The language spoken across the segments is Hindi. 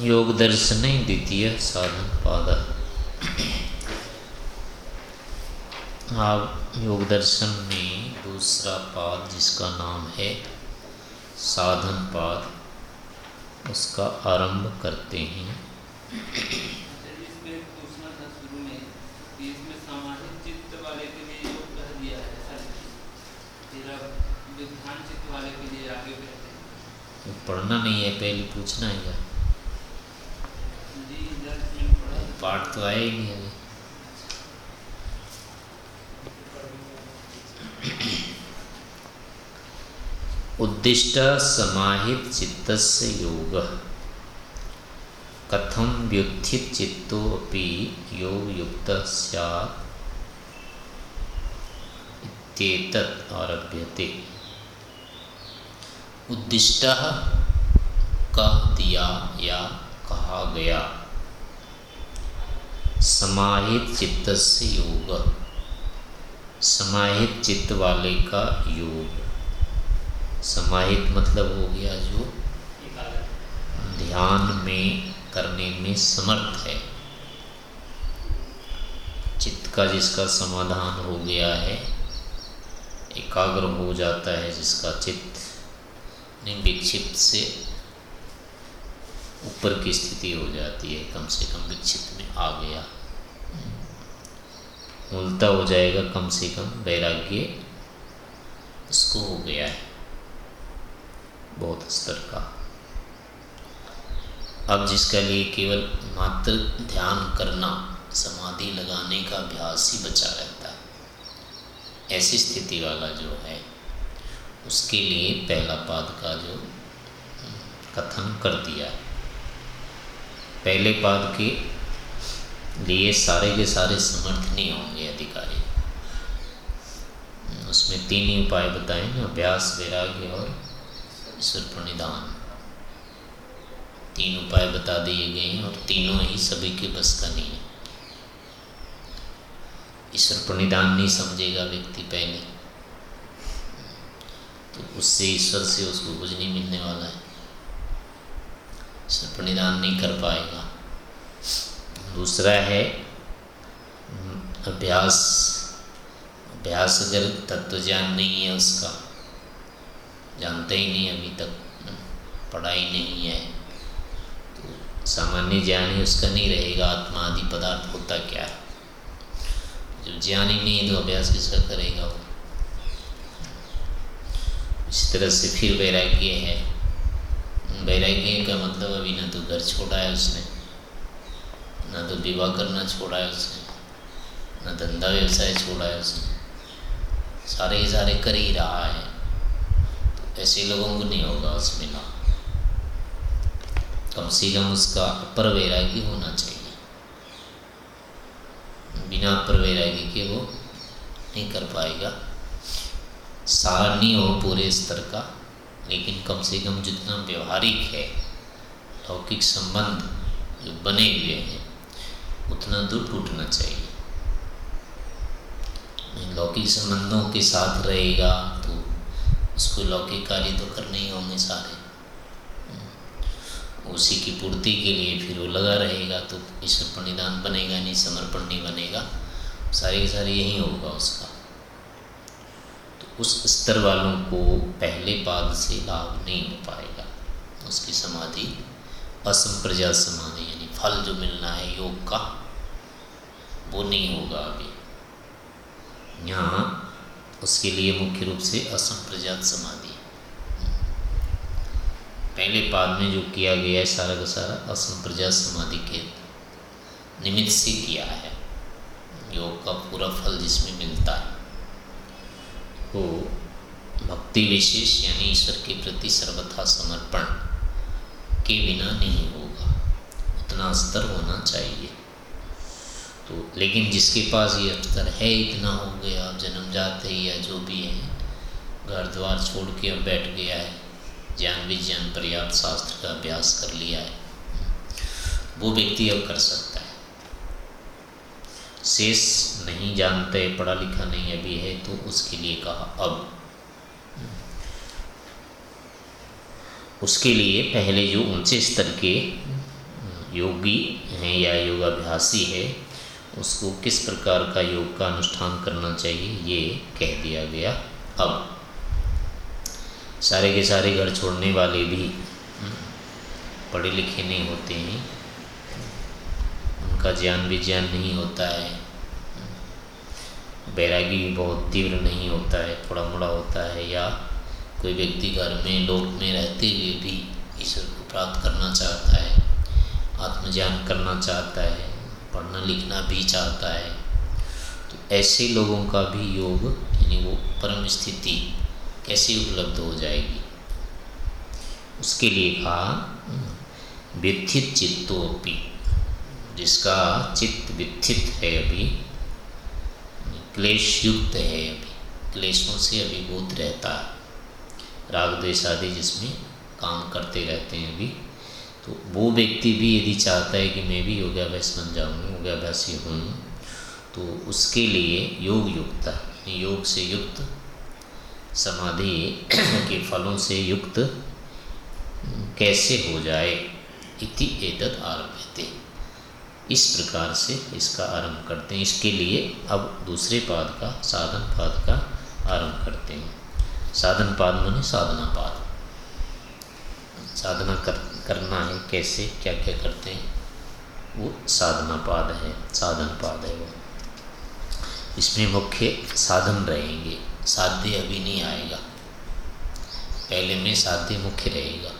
योगदर्शने द्वितीय साधन पाद। आप योग दर्शन में दूसरा पाद जिसका नाम है साधन पाद, उसका आरंभ करते हैं। पढ़ना नहीं है, पहले पूछना है क्या? पाठ तो नहीं अभी उद्दिष्ट समाहित चित्त योग कथम व्युत्थित चित्तो अपि योग युक्त सैतत आरभ्यते उद्दिष्ट कह दिया या कहा गया समाहित चित्त से योग। समाहित चित्त वाले का योग। समाहित मतलब हो गया जो ध्यान में करने में समर्थ है। चित्त का जिसका समाधान हो गया है, एकाग्र हो जाता है जिसका चित्त विक्षिप्त से ऊपर की स्थिति हो जाती है, कम से कम विक्षिप्त में आ गया। उल्टा हो जाएगा कम से कम वैराग्य, उसको हो गया है बहुत स्तर का। अब जिसका लिए केवल मात्र ध्यान करना, समाधि लगाने का अभ्यास ही बचा रहता है। ऐसी स्थिति वाला जो है, उसके लिए पहला पाद का जो कथन कर दिया है। पहले पाद के लिए सारे के सारे समर्थ नहीं होंगे अधिकारी। उसमें तीन ही उपाय बताए ना अभ्यास, वैराग्य और ईश्वर प्रणिधान तीन उपाय बता दिए गए हैं और तीनों ही सभी के बस का नहीं है। ईश्वर प्रणिधान नहीं समझेगा व्यक्ति पहले। तो उससे ईश्वर से उसको कुछ नहीं मिलने वाला है। ईश्वर प्रणिधान नहीं कर पाएगा। दूसरा है, अभ्यास। अभ्यास अगर तत्व ज्ञान नहीं है उसका, जानते ही नहीं अभी तक, पढ़ाई नहीं है तो सामान्य ज्ञान ही उसका नहीं रहेगा, आत्मा आदि पदार्थ होता क्या? है जब ज्ञान ही नहीं है तो अभ्यास किसका करेगा वो? इस तरह से फिर वैराग्य है। वैराग्य का मतलब अभी ना तो घर छोड़ा है उसने, ना तो विवाह करना छोड़ा है उसने, ना धंधा व्यवसाय छोड़ा है उसने। सारे ही सारे कर ही रहा है तो ऐसे लोगों को नहीं होगा उसमें ना। कम से कम उसका अपर वैरागी होना चाहिए। बिना अपर वैरागी के वो नहीं कर पाएगा। सारा नहीं हो पूरे स्तर का। लेकिन कम से कम जितना व्यवहारिक है, लौकिक संबंध जो बने हुए हैं, उतना दूर टूटना चाहिए। लौकिक संबंधों के साथ रहेगा तो उसको लौकिक कार्य तो करने ही होंगे सारे। उसी की पूर्ति के लिए फिर वो लगा रहेगा तो ईश्वर प्रणिधान बनेगा, नहीं समर्पण नहीं बनेगा। सारे के सारे यही होगा उसका। उस स्तर वालों को पहले पाद से लाभ नहीं हो पाएगा। उसकी समाधि असंप्रजात समाधि, यानी फल जो मिलना है योग का, वो नहीं होगा अभी यहाँ उसके लिए मुख्य रूप से असंप्रजात समाधि। पहले पाद में जो किया गया है सारा का सारा असम असंप्रजात समाधि के निमित्त से किया है। योग का पूरा फल जिसमें मिलता है। वो भक्ति विशेष यानी ईश्वर के प्रति सर्वथा समर्पण के बिना नहीं होगा। उतना स्तर होना चाहिए। तो लेकिन जिसके पास ये स्तर है, इतना हो गया जन्म जाते ही या जो भी है, घर द्वार छोड़ के अब बैठ गया है, ज्ञान विज्ञान पर्याप्त शास्त्र का अभ्यास कर लिया है, वो व्यक्ति अब कर सकता है। शेष नहीं जानते, पढ़ा लिखा नहीं अभी है तो उसके लिए कहा, अब। उसके लिए पहले जो ऊँचे स्तर के योगी हैं या योगाभ्यासी है, उसको किस प्रकार का योग का अनुष्ठान करना चाहिए, ये कह दिया गया, अब। सारे के सारे घर छोड़ने वाले भी पढ़े लिखे नहीं होते हैं। उनका ज्ञान भी ज्ञान नहीं होता है। बैरागी भी बहुत तीव्र नहीं होता है थोड़ा मोड़ा होता है या कोई व्यक्ति घर में, लोक में रहते हुए भी ईश्वर को प्राप्त करना चाहता है, आत्मज्ञान करना चाहता है, पढ़ना लिखना भी चाहता है तो ऐसे लोगों का भी योग, यानी वो परम स्थिति कैसे उपलब्ध हो जाएगी? उसके लिए कहा, व्यथित चित्तोपि। जिसका चित्त व्यथित है अभी क्लेश युक्त है अभी, क्लेशों से अभिभूत रहता है। राग द्वेष आदि जिसमें काम करते रहते हैं अभी तो वो व्यक्ति भी यदि चाहता है कि मैं भी योगाभ्यास बन जाऊँ, योगाभ्यासी हूँ तो उसके लिए योग युक्त योग से युक्त, समाधि के फलों से युक्त, कैसे हो जाए इति एतद आरभ्यते इस प्रकार से इसका आरंभ करते हैं। इसके लिए अब दूसरे पाद का, साधन पाद का आरंभ करते हैं। साधन पाद माने साधना पाद। साधना कर, करना है कैसे क्या क्या करते हैं? वो साधना पाद है, साधन पाद है वो। इसमें मुख्य साधन रहेंगे। साध्य अभी नहीं आएगा। पहले में साध्य मुख्य रहेगा।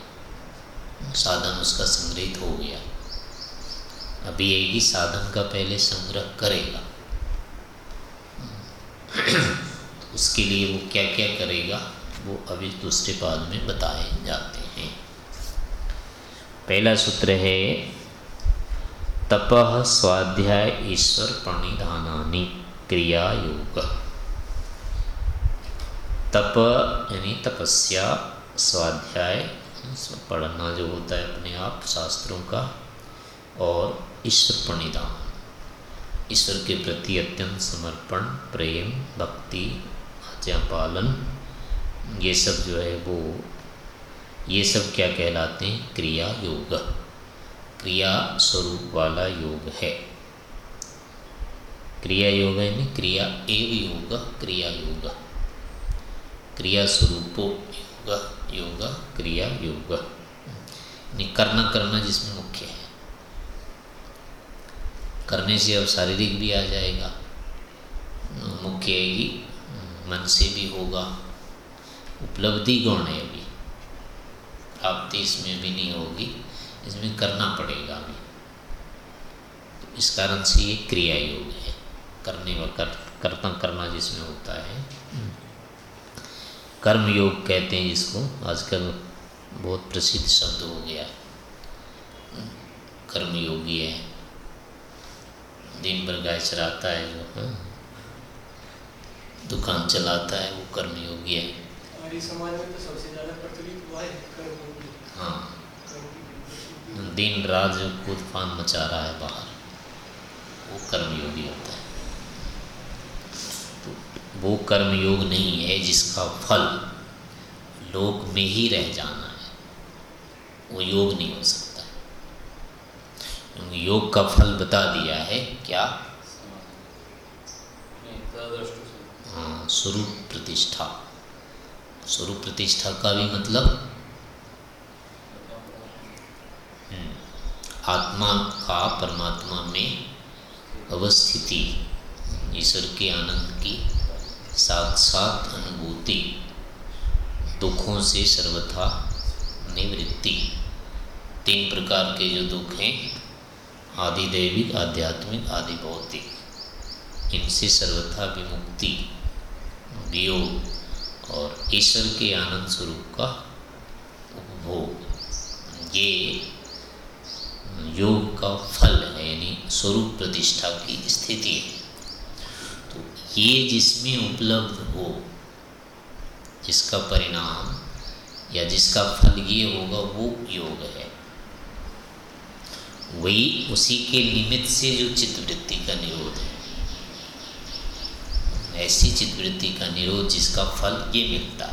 साधन उसका संग्रहित हो गया। अभी यही साधन का पहले संग्रह करेगा। उसके लिए वो क्या क्या करेगा, वो अभी दूसरे पाद में बताए जाते हैं। पहला सूत्र है, तप स्वाध्याय ईश्वर प्रणिधानी क्रिया योग तप यानी तपस्या, स्वाध्याय, पढ़ना जो होता है अपने आप शास्त्रों का, और ईश्वर प्रणिधान ईश्वर के प्रति अत्यंत समर्पण, प्रेम, भक्ति, आज्ञा, पालन, ये सब जो है वो, ये सब क्या कहलाते हैं? क्रिया योग। क्रिया स्वरूप वाला योग है। क्रिया योग है नहीं, क्रिया एव योग, क्रिया योग। क्रिया स्वरूपो योग योग, क्रिया योग। करना करना जिसमें मुख्य है। करने से अब शारीरिक भी आ जाएगा, मुख्य है मन से भी होगा। उपलब्धि गौण है अभी? प्राप्ति इसमें भी नहीं होगी, इसमें करना पड़ेगा अभी। तो इस कारण से ये क्रिया योग है, करने व कर, कर्ता, करना जिसमें होता है। कर्म योग कहते हैं जिसको, आजकल बहुत प्रसिद्ध शब्द हो गया। है कर्म योगी है। दिन भर गाय चराता है जो हाँ। दुकान चलाता है वो कर्म योगी है हमारी समाज में तो सबसे ज़्यादा प्रचलित हुआ है कर्म हाँ। दिन रात जो कूद फान मचा रहा है बाहर वो कर्मयोगी होता है। तो वो कर्मयोग नहीं है जिसका फल लोक में ही रह जाना है। वो योग नहीं हो सकता। योग का फल बता दिया है क्या? हाँ स्वरूप प्रतिष्ठा। स्वरूप प्रतिष्ठा का भी मतलब? आत्मा का परमात्मा में अवस्थिति ईश्वर के आनंद की साथ साथ अनुभूति दुखों से सर्वथा निवृत्ति। तीन प्रकार के जो दुख हैं आदि दैविक आध्यात्मिक आदि भौतिक इनसे सर्वथा विमुक्ति वियोग और ईश्वर के आनंद स्वरूप का उपभोग। ये योग का फल है, यानी स्वरूप प्रतिष्ठा की स्थिति है। तो ये जिसमें उपलब्ध हो, जिसका परिणाम या जिसका फल ये होगा, वो योग है। वही उसी के निमित्त से जो चित्तवृत्ति का निरोध है। ऐसी चित्तवृत्ति का निरोध जिसका फल ये मिलता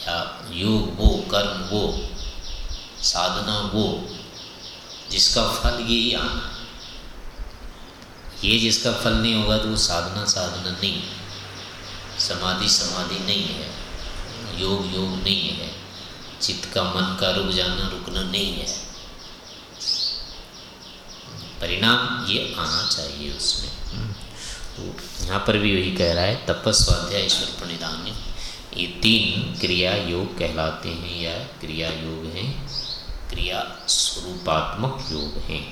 या योग वो, कर्म वो, साधना वो, जिसका फल यही आना ये जिसका फल नहीं होगा तो वो साधना साधना नहीं समाधि समाधि नहीं है। योग योग नहीं है। चित्त का, मन का रुक जाना, रुकना नहीं है। परिणाम ये आना चाहिए उसमें। तो यहाँ पर भी वही कह रहा है, तपस्वाध्याय ईश्वर प्रणिधान। ये तीन क्रिया योग कहलाते हैं या क्रिया योग हैं, क्रिया स्वरूपात्मक योग हैं।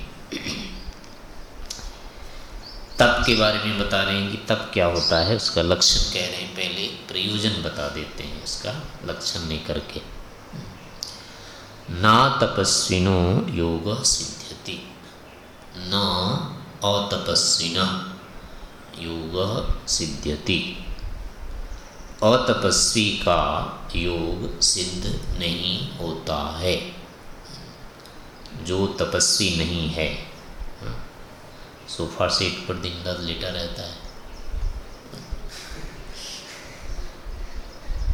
तप के बारे में बता रहे हैं कि तप क्या होता है, उसका लक्षण कह रहे हैं पहले, प्रयोजन बता देते हैं इसका लक्षण नहीं करके ना तपस्विनो योग सिद्ध्यति न अतपस्विन योग सिद्ध्यति। अतपस्वी का योग सिद्ध नहीं होता है। जो तपस्वी नहीं है, सोफा सेट पर दिन रात लेटा रहता है।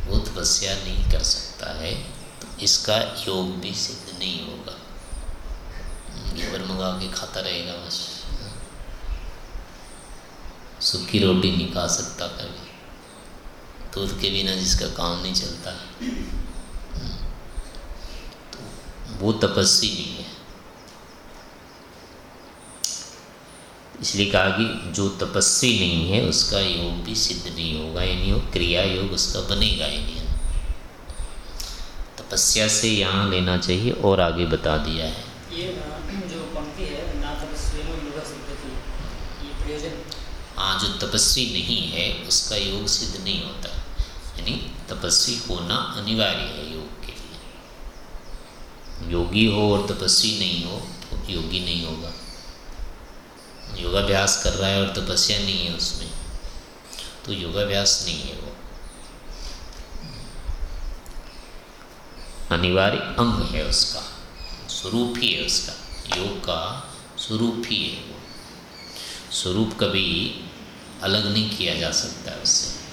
वो तपस्या नहीं कर सकता है तो इसका योग भी सिद्ध नहीं होगा। मंगा के खाता रहेगा बस। सूखी रोटी नहीं खा सकता कभी। दूध के बिना जिसका काम नहीं चलता। तो वो तपस्वी नहीं है। इसलिए कहा कि जो तपस्वी नहीं है, उसका योग भी सिद्ध नहीं होगा, यानी वो क्रिया योग उसका बनेगा ही नहीं। तपस्या से यहाँ लेना चाहिए और आगे बता दिया है ये जो पंक्ति है ना तपस्वी ये प्रयोजन हाँ जो तपस्वी नहीं है, उसका योग सिद्ध नहीं होता। यानी तपस्वी होना अनिवार्य है योग के लिए। योगी हो और तपस्वी नहीं हो तो योगी नहीं होगा। योगाभ्यास कर रहा है और तपस्या नहीं है उसमें तो योगाभ्यास नहीं है वो। अनिवार्य अंग है उसका, स्वरूप ही है उसका। योग का स्वरूप ही है वो। स्वरूप कभी अलग नहीं किया जा सकता है उससे।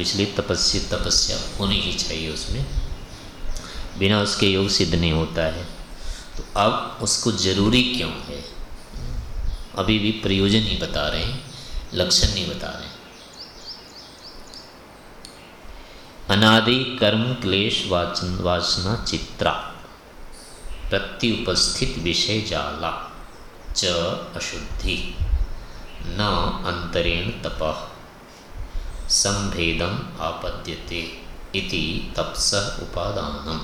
इसलिए तपस्या तपस्या होनी ही चाहिए उसमें। बिना उसके योग सिद्ध नहीं होता है। तो अब उसको ज़रूरी क्यों है? अभी भी प्रयोजन ही बता रहे हैं, लक्षण नहीं बता रहे अनादि, कर्म, क्लेश, वाचन वाचना चित्रा। प्रत्युपस्थित विषय जाला। च, अशुद्धि। न अंतरेण तप। संभेदम आपद्यते इति तपस उपादानम।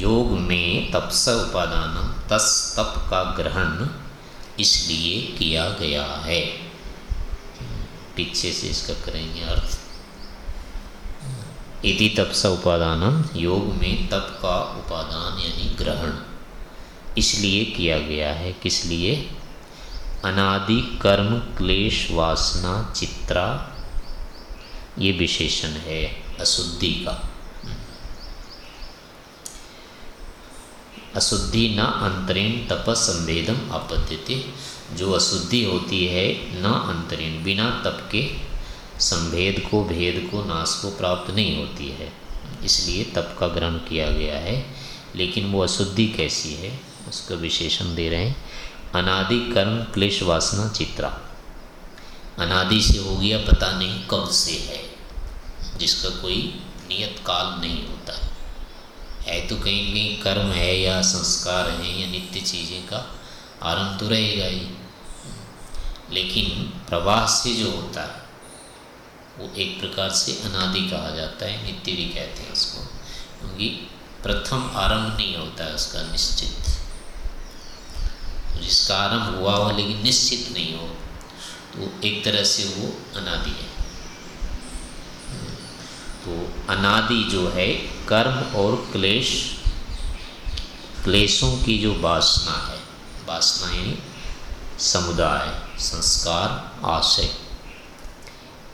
योग में तपस उपादान तस तप का ग्रहण इसलिए किया गया है। पीछे से इसका करेंगे अर्थ। इति तपस उपादान योग में तप का उपादान यानी ग्रहण। इसलिए किया गया है, किस लिए? अनादि, कर्म, क्लेश, वासना, चित्रा, ये विशेषण है अशुद्धि का। अशुद्धि न अंतरेण तप संवेदम आपत्ति। जो अशुद्धि होती है, न अंतरेण, बिना तप के संभेद को, भेद को, नाश को प्राप्त नहीं होती है। इसलिए तप का ग्रहण किया गया है। लेकिन वो अशुद्धि कैसी है, उसका विशेषण दे रहे हैं। अनादि कर्म क्लेश वासना चित्रा। अनादि से हो गया पता नहीं कब से है, जिसका कोई नियत काल नहीं होता। है तो कहीं कहीं कर्म है या संस्कार है या नित्य चीज़ें का आरंभ तो रहेगा ही। लेकिन प्रवाह से जो होता है, वो एक प्रकार से अनादि कहा जाता है, नित्य भी कहते हैं उसको, क्योंकि प्रथम आरंभ नहीं होता है उसका, निश्चित। जिसका आरंभ हुआ हो लेकिन निश्चित नहीं हो तो एक तरह से वो अनादि है। तो अनादि जो है, कर्म और क्लेश, क्लेशों की जो वासना है, वासना यानी समुदाय, संस्कार, आशय,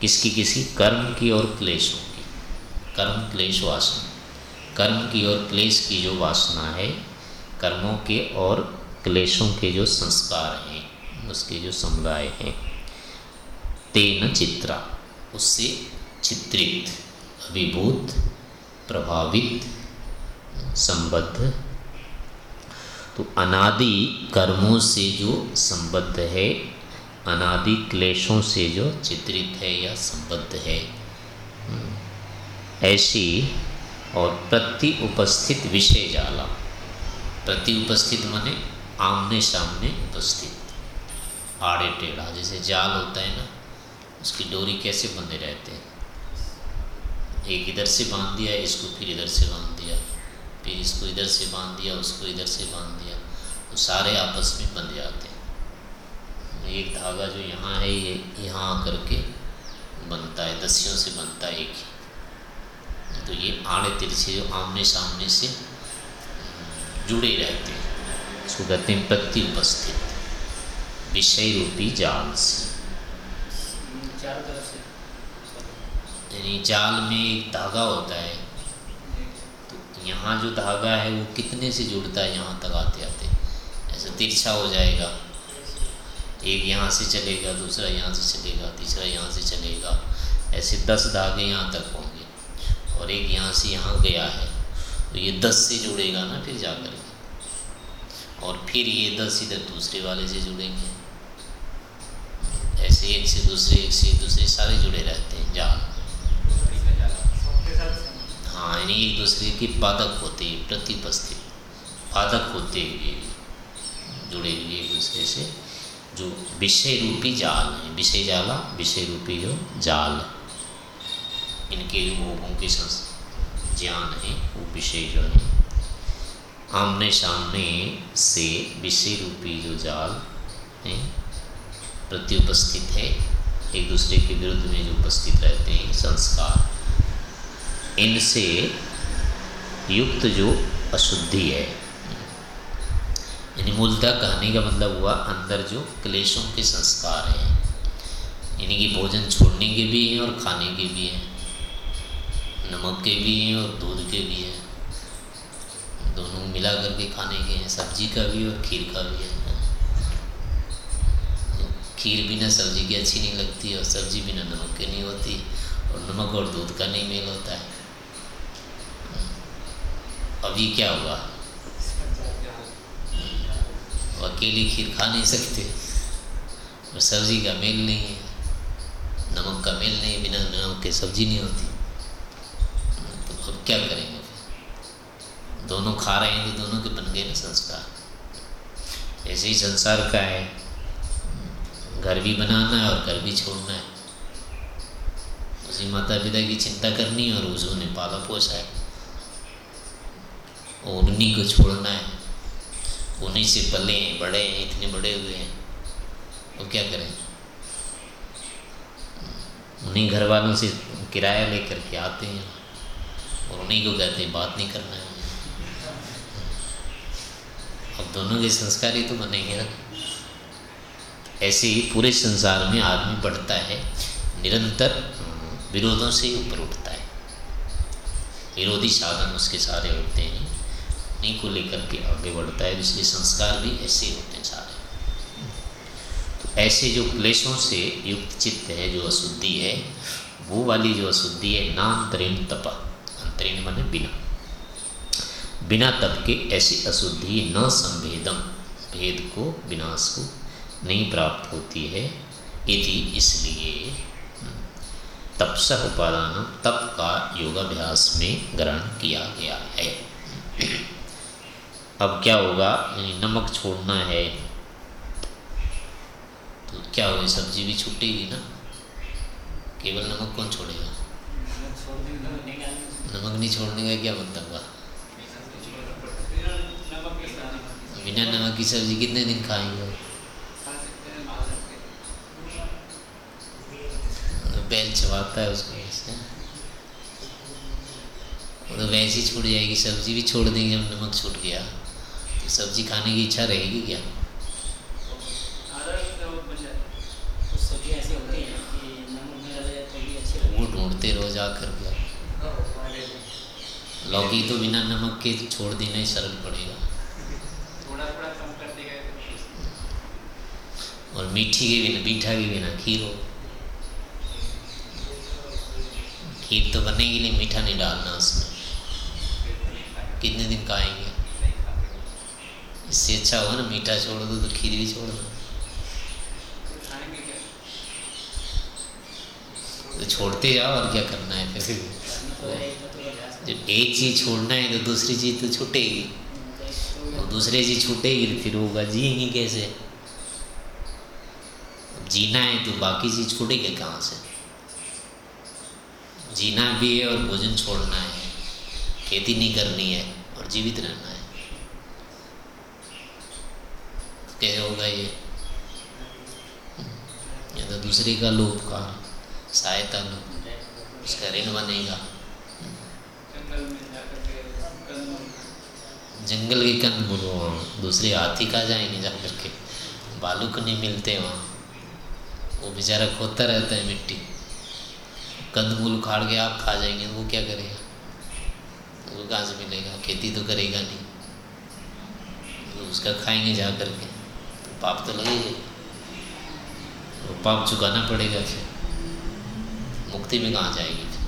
किसकी किसी? कर्म की और क्लेशों की। कर्म, क्लेश, वासना। कर्म की और क्लेश की जो वासना है, कर्मों के और क्लेशों के जो संस्कार हैं उसके जो समुदाय हैं तेन चित्रा उससे चित्रित अभिभूत प्रभावित संबद्ध। तो अनादि कर्मों से जो संबद्ध है अनादि क्लेशों से जो चित्रित है या संबद्ध है हम्म, ऐसी और प्रति उपस्थित विषय जाला। प्रति उपस्थित माने आमने सामने उपस्थित। आड़े टेढ़ा, जैसे जाल होता है ना, उसकी डोरी कैसे बंधे रहते हैं? एक इधर से बाँध दिया, इसको फिर इधर से बाँध दिया, फिर इसको इधर से बाँध दिया, उसको इधर से बाँध दिया तो सारे आपस में बंध जाते हैं। एक धागा जो यहाँ है, ये यहाँ आकर के बनता है, दसियों से बनता है एक ही। तो ये आड़े तिरछे जो आमने सामने से जुड़े रहते हैं। कहते हैं प्रति उपस्थित विषय रूपी जाल से। यानी जाल में एक धागा होता है। तो यहाँ जो धागा है वो कितने से जुड़ता है यहाँ तक आते आते? ऐसा तिरछा हो जाएगा। एक यहाँ से चलेगा दूसरा यहाँ से चलेगा तीसरा यहाँ से चलेगा। ऐसे दस धागे यहाँ तक होंगे। और एक यहाँ से यहाँ गया है। तो ये दस से जुड़ेगा ना फिर जा कर के और फिर ये दस इधर दूसरे वाले से जुड़ेंगे। ऐसे एक से दूसरे, एक से दूसरे सारे जुड़े रहते हैं जाल हाँ यानी एक दूसरे के पादक होते प्रतिपस्थित। पादक होते हुए जुड़े हुए एक दूसरे से, जो विषय रूपी जाल है। विषय जाला, विषय रूपी जो जाल। इनके भोगों के ज्ञान है, वो विषय जो है। आमने सामने से विषय रूपी जो जाल, है प्रति है, एक दूसरे के विरुद्ध में जो उपस्थित रहते हैं, संस्कार, इनसे युक्त जो अशुद्धि है। यानी मूलतः कहने का मतलब हुआ अंदर जो क्लेशों के संस्कार हैं, यानी कि भोजन छोड़ने के भी हैं और खाने के भी हैं, नमक के भी हैं और दूध के भी हैं। मिला करके खाने के हैं, सब्ज़ी का भी और खीर का भी है। खीर बिना सब्ज़ी की अच्छी नहीं लगती और सब्ज़ी बिना नमक की नहीं होती और नमक और दूध का नहीं मेल होता है। अब ये क्या हुआ? अकेली खीर खा नहीं सकते। और सब्ज़ी का मेल नहीं है। नमक का मेल नहीं, बिना नमक के सब्ज़ी नहीं होती। तो अब क्या करेंगे? दोनों खा रहे हैं तो दोनों के बन गए ना संस्कार। ऐसे ही संसार का है। घर भी बनाना है और घर भी छोड़ना है। उसी माता पिता की चिंता करनी है और उसने पाला पोसा है। उन्हीं को छोड़ना है। उन्हीं से पले हैं, बड़े हैं, इतने बड़े हुए हैं। वो क्या करें? उन्हीं घर वालों से किराया लेकर के आते हैं और उन्हीं को कहते हैं, बात नहीं करना है। अब दोनों के संस्कार ही तो बनेंगे ना। ऐसे ही पूरे संसार में आदमी बढ़ता है, निरंतर विरोधों से ही ऊपर उठता है। विरोधी साधन उसके सारे होते हैं, उन्हीं को लेकर के आगे बढ़ता है इसलिए संस्कार भी ऐसे होते हैं सारे। तो ऐसे जो क्लेशों से युक्त चित्त है, जो अशुद्धि है, वो वाली जो अशुद्धि है नान्तरीण तप। अंतरीण माने बिना। बिना तप के ऐसी अशुद्धि न संभेदम भेद को, विनाश को नहीं प्राप्त होती है। यदि इसलिए तपस उपादान तप का योगाभ्यास में ग्रहण किया गया है। अब क्या होगा? नमक छोड़ना है। तो क्या होगा? सब्ज़ी भी छूटेगी ना? केवल नमक कौन छोड़ेगा? नमक नहीं छोड़ने का क्या मतलब हुआ? बिना नमक की सब्ज़ी कितने दिन खाएँगे? बैल चबाता है उसको ऐसे। तो वैसे ही छूट जाएगी सब्ज़ी भी छोड़ देंगे जब नमक छूट गया। तो सब्ज़ी खाने की इच्छा रहेगी क्या? वो ढूंढते रोज आकर के लौकी तो बिना नमक के छोड़ देना ही सरल पड़ेगा। और मीठी के बिना मीठा के बिना खीर हो। खीर तो बनेगी नहीं मीठा नहीं डालना उसमें। कितने दिन खाएँगे? इससे अच्छा होगा ना मीठा छोड़ दो तो खीर भी छोड़ दो। तो छोड़ते जाओ और क्या करना है फिर? तो तो प्रयास जब एक चीज़ छोड़ना है तो दूसरी चीज़ तो छूटेगी। और दूसरी चीज़ छूटेगी तो फिर होगा जिएँगे कैसे? जीना है तो बाकी चीज़ छूटेगी कहाँ से? जीना भी है और भोजन छोड़ना है, खेती नहीं करनी है और जीवित रहना है। तो कैसे होगा ये। या तो दूसरे का लोभ का सहायता लो उसका ऋण बनेगा जंगल में जाकर के कंदमूल जंगल के कंद बोलो वहाँ दूसरे हाथी खा जाएँगे जा करके? बालू को नहीं मिलते वहाँ। वो बेचारा खोदता रहता है मिट्टी। कंदमूल उखाड़ के आप खा जाएँगे तो वो क्या करेगा? वो कहाँ से मिलेगा? खेती तो करेगा नहीं। तो उसका खाएँगे जा करके। तो पाप तो लगेगा वो पाप चुकाना पड़ेगा फिर। मुक्ति में कहाँ जाएगी फिर?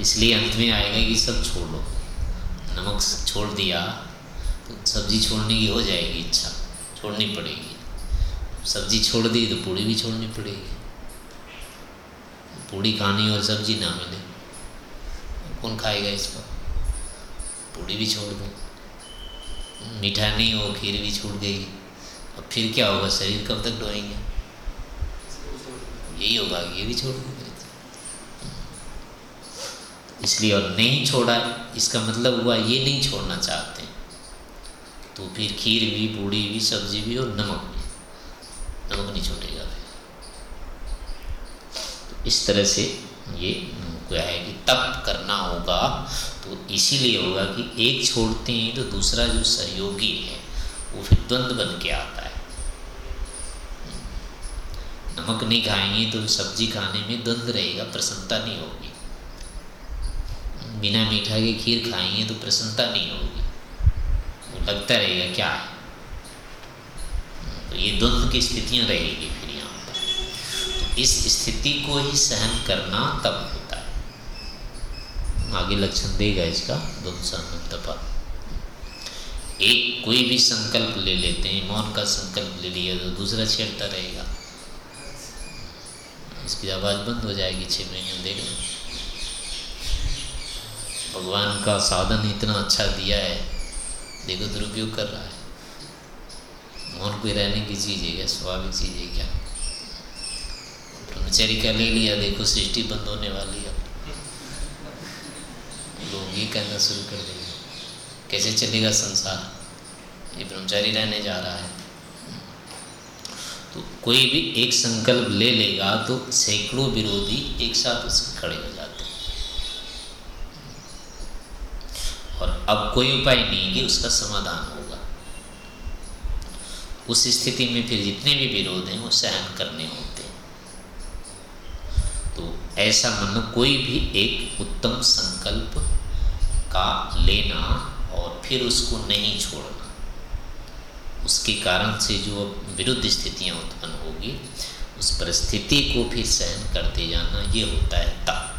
इसलिए अंत में आएगा कि सब छोड़। नमक छोड़ दिया तो सब्ज़ी छोड़ने की हो जाएगी इच्छा, छोड़नी पड़ेगी। सब्ज़ी छोड़ दी तो पूड़ी भी छोड़नी पड़ेगी। पूड़ी खानी और सब्ज़ी ना मिले, कौन खाएगा इसको पूड़ी भी छोड़ दो। मीठा नहीं हो, खीर भी छूट गई। अब फिर क्या होगा, शरीर कब तक ढोएँगे यही होगा, ये भी छोड़ दो। इसलिए और नहीं छोड़ा, इसका मतलब हुआ ये नहीं छोड़ना चाहते। तो फिर खीर भी, पूड़ी भी, सब्ज़ी भी और नमक भी। नमक नहीं छोड़ेगा फिर। तो इस तरह से ये क्या है कि तप करना होगा। तो इसीलिए होगा कि एक छोड़ते हैं तो दूसरा जो सहयोगी है, वो फिर द्वंद्व बन के आता है। नमक नहीं खाएँगे तो सब्ज़ी खाने में द्वंद्व रहेगा, प्रसन्नता नहीं होगी। बिना मीठा के खीर खाएँगे तो प्रसन्नता नहीं होगी। वो लगता रहेगा, क्या है? तो ये द्वंद्व की स्थितियाँ रहेगी फिर यहाँ पर। तो इस स्थिति को ही सहन करना तब होता है। आगे लक्षण देगा इसका, द्वंद्व सहन तपा एक, कोई भी संकल्प ले लेते हैं, मौन का संकल्प ले लिया तो दूसरा छेड़ता रहेगा। इसकी आवाज़ बंद हो जाएगी छः महीने में देख लें। भगवान का साधन इतना अच्छा दिया है। देखो दुरुपयोग कर रहा है। मौन कोई रहने की चीज़ है क्या? स्वाभाविक चीज़ है क्या? ब्रह्मचर्य का ले लिया, देखो सृष्टि बंद होने वाली है। लोग ये कहना शुरू कर देंगे। कैसे चलेगा संसार? ये ब्रह्मचारी रहने जा रहा है। तो कोई भी एक संकल्प ले लेगा तो सैकड़ों विरोधी एक साथ उसके खड़े हो जाते हैं और अब कोई उपाय नहीं कि उसका समाधान होगा। उस स्थिति में फिर जितने भी विरोध हैं, वो सहन करने होते हैं। तो ऐसा मन कोई भी एक उत्तम संकल्प का लेना और फिर उसको नहीं छोड़ना, उसके कारण से जो विरुद्ध स्थितियाँ उत्पन्न होगी, उस परिस्थिति को फिर सहन करते जाना, ये होता है तप।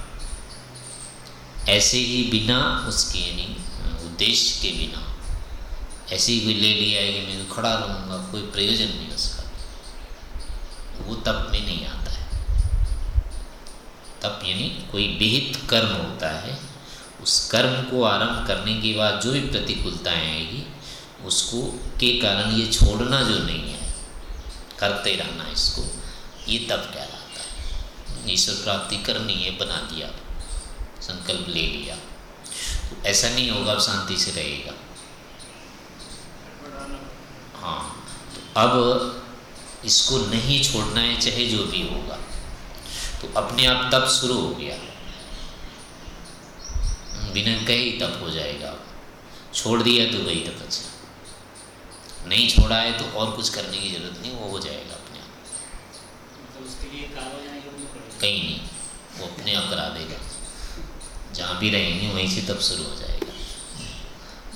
ऐसे ही बिना उसके यानी उद्देश्य के बिना। ऐसे ही कोई ले लिया है कि मैं तो खड़ा रहूँगा, कोई प्रयोजन नहीं उसका। वो तप में नहीं आता है। तप यानी कोई विहित कर्म होता है। उस कर्म को आरंभ करने के बाद जो भी प्रतिकूलताएँ आएगी, उसको के कारण ये छोड़ना जो नहीं है, करते रहना इसको। ये तप कहलाता है। ईश्वर प्राप्ति करनी है, बना दिया। संकल्प ले लिया। ऐसा नहीं होगा अब शांति से रहेगा। हाँ तो अब इसको नहीं छोड़ना है चाहे जो भी होगा। तो अपने आप तप शुरू हो गया। बिना कहे तप हो जाएगा। छोड़ दिया तो वही तप अच्छा। नहीं छोड़ा है तो और कुछ करने की ज़रूरत नहीं वो हो जाएगा अपने आप। तो कहीं नहीं वो अपने आप करा देगा। जहाँ भी रहेंगे वहीं से तब शुरू हो जाएगा।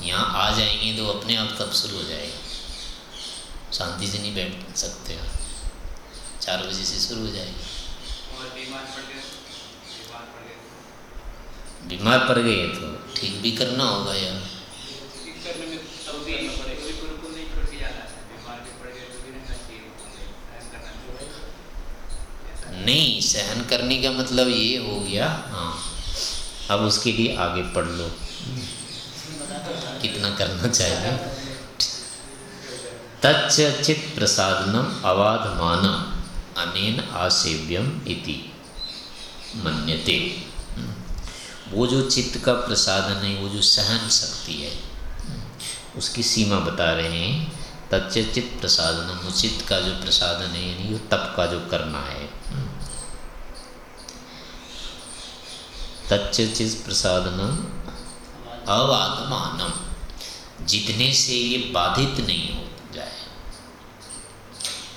यहाँ आ जाएँगे तो अपने आप तब शुरू हो जाएगा। शांति से नहीं बैठ सकते हो चार बजे से शुरू हो जाएगी। बीमार पड़ गए तो? ठीक भी करना होगा यार। नहीं सहन करने का मतलब ये हो गया हाँ। अब उसके लिए आगे पढ़ लो। कितना करना चाहिए? तच्च चित प्रसादनम अवाधमानम अनेन आसेव्यम इति। मन्यते। वो जो चित्त का प्रसादन है, वो जो सहन शक्ति है, उसकी सीमा बता रहे हैं। तच्चित प्रसादनम चित्त का जो प्रसादन है, यानी तप का जो करना है। तच्चित प्रसादनम अवादमानम जितने से ये बाधित नहीं हो जाए।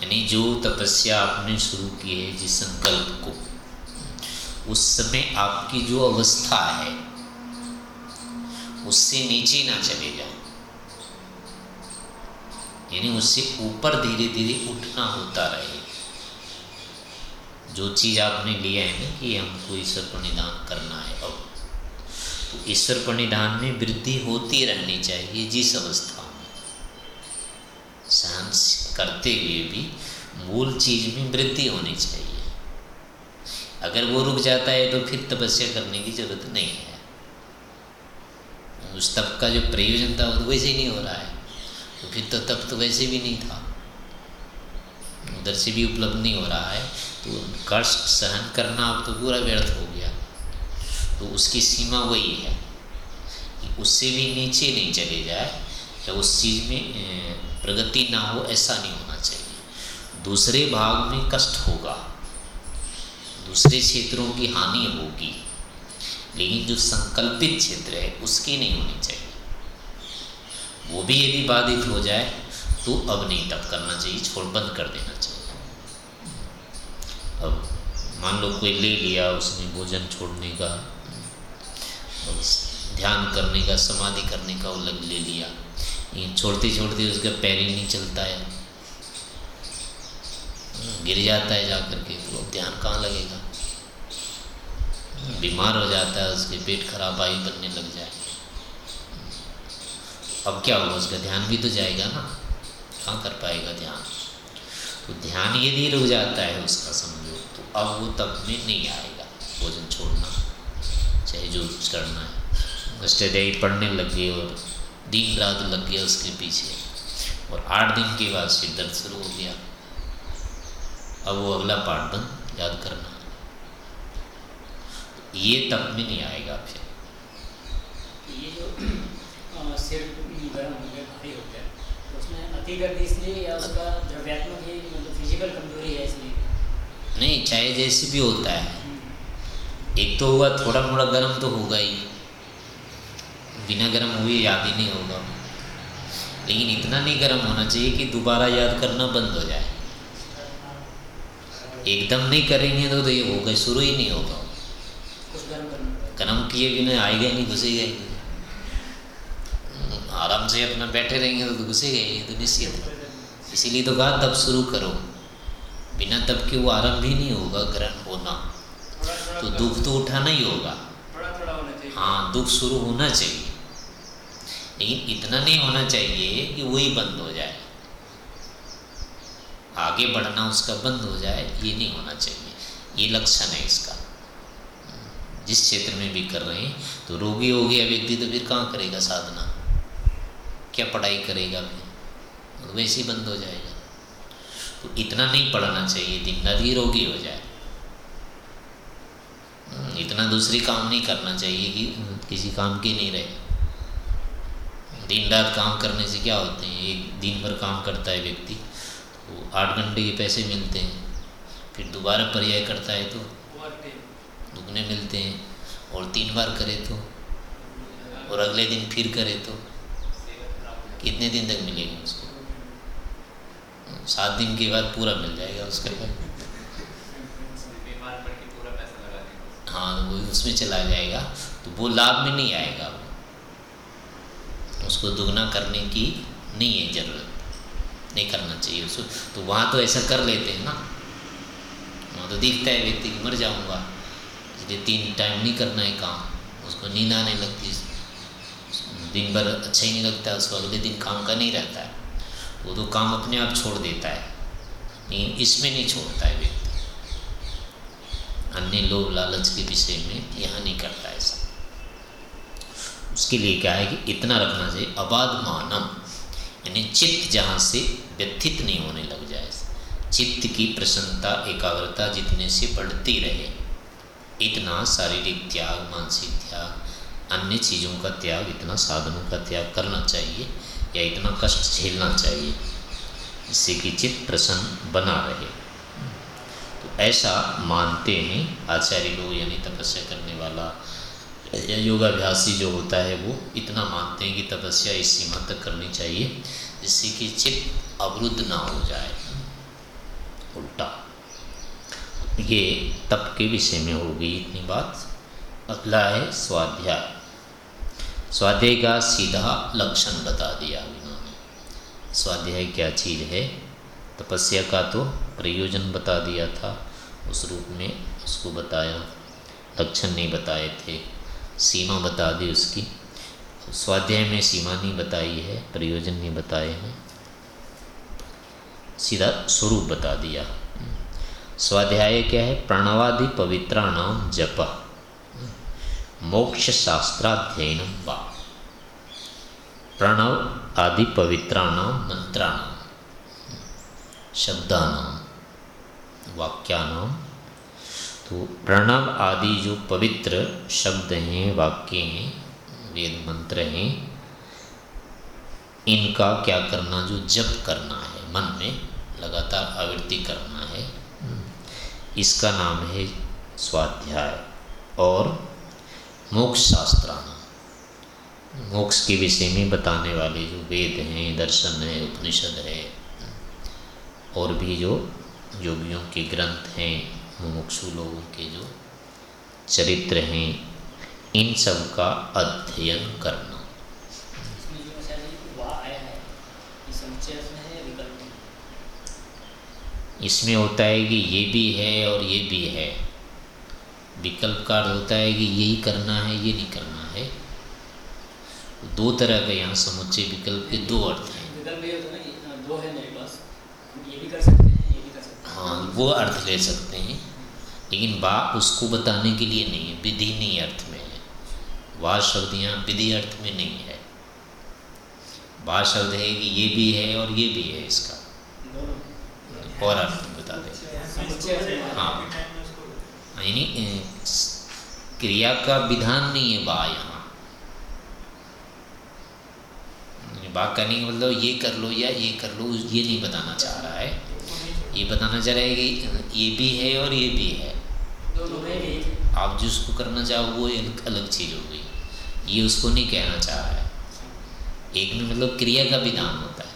यानी जो तपस्या आपने शुरू की है, जिस संकल्प को, उस समय आपकी जो अवस्था है, उससे नीचे ना चले जाए यानी उससे ऊपर धीरे धीरे उठना होता रहे। जो चीज़ आपने लिया है ना कि हमको ईश्वर पर करना है, अब तो ईश्वर पर निदान में वृद्धि होती रहनी चाहिए जिस अवस्था में। सहन करते हुए भी मूल चीज़ में वृद्धि होनी चाहिए। अगर वो रुक जाता है तो फिर तपस्या करने की ज़रूरत नहीं है। उस तप का जो प्रयोजन था वो वैसे ही नहीं हो रहा है। तो फिर तो तप तो वैसे भी नहीं था। उधर से भी उपलब्ध नहीं हो रहा है तो कष्ट सहन करना अब तो पूरा व्यर्थ हो गया। तो उसकी सीमा वही है कि उससे भी नीचे नहीं चले जाए, या उस चीज़ में प्रगति ना हो, ऐसा नहीं होना चाहिए। दूसरे भाग में कष्ट होगा, दूसरे क्षेत्रों की हानि होगी, लेकिन जो संकल्पित क्षेत्र है, उसकी नहीं होनी चाहिए। वो भी यदि बाधित हो जाए तो अब नहीं तब करना चाहिए, छोड़ बंद कर देना चाहिए। अब मान लो कोई ले लिया उसने भोजन छोड़ने का ध्यान करने का, समाधि करने का वो लग ले लिया। लेकिन छोड़ते छोड़ते उसका पैर ही नहीं चलता है। गिर जाता है जा कर के तो ध्यान कहाँ लगेगा? बीमार हो जाता है, उसके पेट खराब आयु बनने लग जाए। अब क्या होगा, उसका ध्यान भी तो जाएगा ना। कहाँ कर पाएगा ध्यान? तो ध्यान यदि रुक जाता है उसका समझो तो अब वो तब में नहीं आएगा, भोजन छोड़ना, चाहे जो कुछ करना है। अष्टाध्यायी पढ़ने लग गए और दिन रात लग गया उसके पीछे। और आठ दिन के बाद फिर दर्द शुरू हो गया। अब वो अगला पाठ बंद, याद करना। ये तब में नहीं आएगा फिर। ये जो सिर गर्म हो गया, भारी हो नहीं चाहे जैसे भी होता है। एक तो हुआ थोड़ा मोड़ा गर्म तो होगा ही। बिना गर्म हुए याद ही नहीं होगा। लेकिन इतना नहीं गर्म होना चाहिए कि दोबारा याद करना बंद हो जाए। एकदम नहीं करेंगे तो, तो ये होगा शुरू ही नहीं होगा। गर्म किए बिना आएगा नहीं घुसेगा ही आराम से अपना बैठे रहेंगे तो घुसेगा ही तो निश्चित इसीलिए तो कहा तब शुरू करो। बिना तब के वो आरंभ ही नहीं होगा ग्रहण होना। तो दुख तो उठाना ही होगा। हाँ दुख शुरू होना चाहिए। लेकिन इतना नहीं होना चाहिए कि वही बंद हो जाए। आगे बढ़ना उसका बंद हो जाए ये नहीं होना चाहिए। ये लक्षण है इसका। जिस क्षेत्र में भी कर रहे हैं तो रोगी हो गया व्यक्ति तो फिर कहाँ करेगा साधना? क्या पढ़ाई करेगा तो वैसे ही बंद हो जाएगा। तो इतना नहीं पढ़ना चाहिए दिन रात ही रोगी हो जाए। हम्म, इतना दूसरी काम नहीं करना चाहिए कि किसी काम की नहीं रहे। दिन रात काम करने से क्या होते हैं एक दिन भर काम करता है व्यक्ति तो आठ घंटे के पैसे मिलते हैं फिर दोबारा पर्याय करता है तो दुगने मिलते हैं और तीन बार करे तो और अगले दिन फिर करे तो। कितने दिन तक मिलेगा उसको। सात दिन के बाद पूरा मिल जाएगा उसके। उसका हाँ वो उसमें चला जाएगा तो वो लाभ में नहीं आएगा। वो उसको दुगना करने की नहीं है ज़रूरत। नहीं करना चाहिए उसको। तो वहाँ तो ऐसा कर लेते हैं ना। वहाँ तो दिखता है व्यक्ति मर जाऊँगा। इसलिए तीन टाइम नहीं करना है काम। उसको नींद आने लगती दिन भर अच्छा ही नहीं लगता, उसको अगले दिन काम का नहीं रहता है। वो तो काम अपने आप छोड़ देता है, लेकिन इसमें नहीं छोड़ता है व्यक्ति। अन्य लोभ लालच के विषय में यहाँ नहीं करता ऐसा उसके लिए क्या है कि इतना रखना चाहिए, अबाध मानम, यानी चित्त जहाँ से व्यथित नहीं होने लग जाए। चित्त की प्रसन्नता, एकाग्रता जितने से बढ़ती रहे, इतना शारीरिक त्याग, मानसिक त्याग अन्य चीज़ों का त्याग, इतना साधनों का त्याग करना चाहिए या इतना कष्ट झेलना चाहिए जिससे कि चित्त प्रसन्न बना रहे। तो ऐसा मानते हैं आचार्य लोग, यानी तपस्या करने वाला, या योगाभ्यासी जो होता है, वो इतना मानते हैं कि तपस्या इस सीमा तक करनी चाहिए, जिससे कि चित्त अवरुद्ध ना हो जाए। उल्टा। ये तप के विषय में होगी इतनी बात। अगला है स्वाध्याय। स्वाध्याय का सीधा लक्षण बता दिया इन्होंने स्वाध्याय क्या चीज़ है? तपस्या का तो प्रयोजन बता दिया था। उस रूप में उसको बताया। लक्षण नहीं बताए थे। सीमा बता दी उसकी। स्वाध्याय में सीमा नहीं बताई है, प्रयोजन नहीं बताए हैं। सीधा स्वरूप बता दिया। स्वाध्याय क्या है? प्रणवादि पवित्राणाम जप। मोक्ष शास्त्राध्ययन वा। प्रणव आदि पवित्राणाम मंत्राणाम शब्दानाम वाक्यानाम तो प्रणव आदि जो पवित्र शब्द हैं, वाक्य हैं, वेद मंत्र हैं, इनका क्या करना, जो जप करना है, मन में लगातार आवृत्ति करना है, इसका नाम है स्वाध्याय और मोक्ष शास्त्रान मोक्ष के विषय में बताने वाले जो वेद हैं दर्शन है उपनिषद है और भी जो योगियों के ग्रंथ हैं मुमुक्षु लोगों के जो चरित्र हैं इन सब का अध्ययन करना। इसमें होता है कि ये भी है और ये भी है। विकल्प का होता है कि यही करना है ये नहीं करना है। दो तरह का यहाँ समुच्चय विकल्प के दो अर्थ हैं। हाँ वो अर्थ ले सकते हैं लेकिन बा उसको बताने के लिए नहीं है विधि नहीं अर्थ में है। वाह शब्द यहाँ विधि अर्थ में नहीं है। वाह शब्द है कि ये भी है और ये भी है इसका। और अर्थ बता दें। हाँ यानी क्रिया का विधान नहीं है बा यहाँ। बा करने का मतलब ये कर लो या ये कर लो ये नहीं बताना चाह रहा है। ये बताना चाह रहा है कि ये भी है और ये भी है। आप जिसको करना चाहो वो एक अलग चीज़ हो गई। ये उसको नहीं कहना चाह रहा है। एक में मतलब क्रिया का विधान होता है।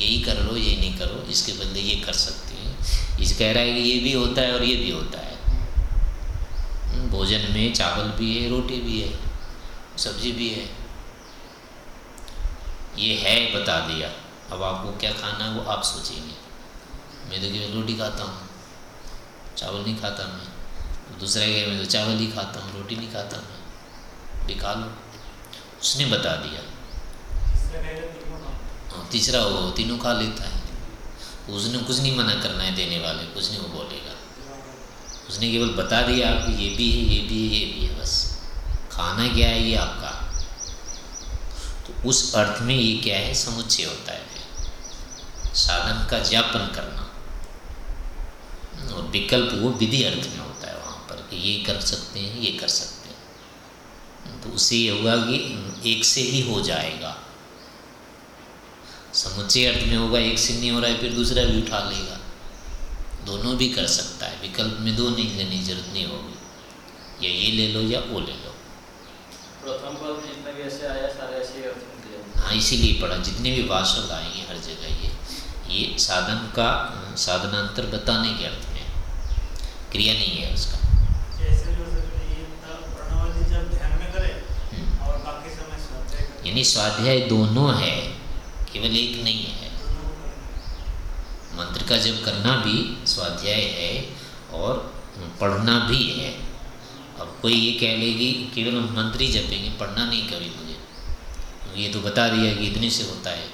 यही कर लो ये नहीं करो इसके बदले ये कर सकते हैं। इस कह रहा है कि ये भी होता है और ये भी होता है। भोजन में चावल भी है रोटी भी है सब्ज़ी भी है। ये है बता दिया। अब आपको क्या खाना है वो आप सोचेंगे मैं तो केवल रोटी खाता हूँ। चावल नहीं खाता मैं। दूसरा क्या मैं तो चावल ही खाता हूँ रोटी नहीं खाता मैं। भी खा लो उसने बता दिया। हाँ। तीसरा वो तीनों खा लेता है। उसने कुछ नहीं मना करना है देने वाले कुछ नहीं वो बोलेगा। उसने केवल बता दिया आपको ये भी है ये भी है ये भी है बस। खाना क्या है ये आपका। तो उस अर्थ में ये क्या है? समुच्चय होता है। साधन का ज्ञापन करना। और विकल्प वो विधि अर्थ में होता है वहाँ पर कि ये कर सकते हैं, ये कर सकते हैं। तो उससे ये होगा कि एक से ही हो जाएगा। समुच्चय अर्थ में होगा, एक से नहीं हो रहा है, फिर दूसरा भी उठा लेगा। दोनों भी कर सकता है। विकल्प में दो नहीं लेने की ज़रूरत नहीं होगी। या ये ले लो या वो ले लो। प्रथम हाँ इसीलिए पढ़ा। जितने भी वाशब्द आएँगे हर जगह ये ये साधन का साधनांतर बताने के अर्थ में क्रिया नहीं है उसका। हम्म। यानी स्वाध्याय दोनों है केवल एक नहीं है। मंत्र का जब करना भी स्वाध्याय है और पढ़ना भी है अब कोई ये कह लेगी केवल हम मंत्र ही जपेंगे, पढ़ना नहीं कभी मुझे। ये तो बता दिया कि इतने से होता है।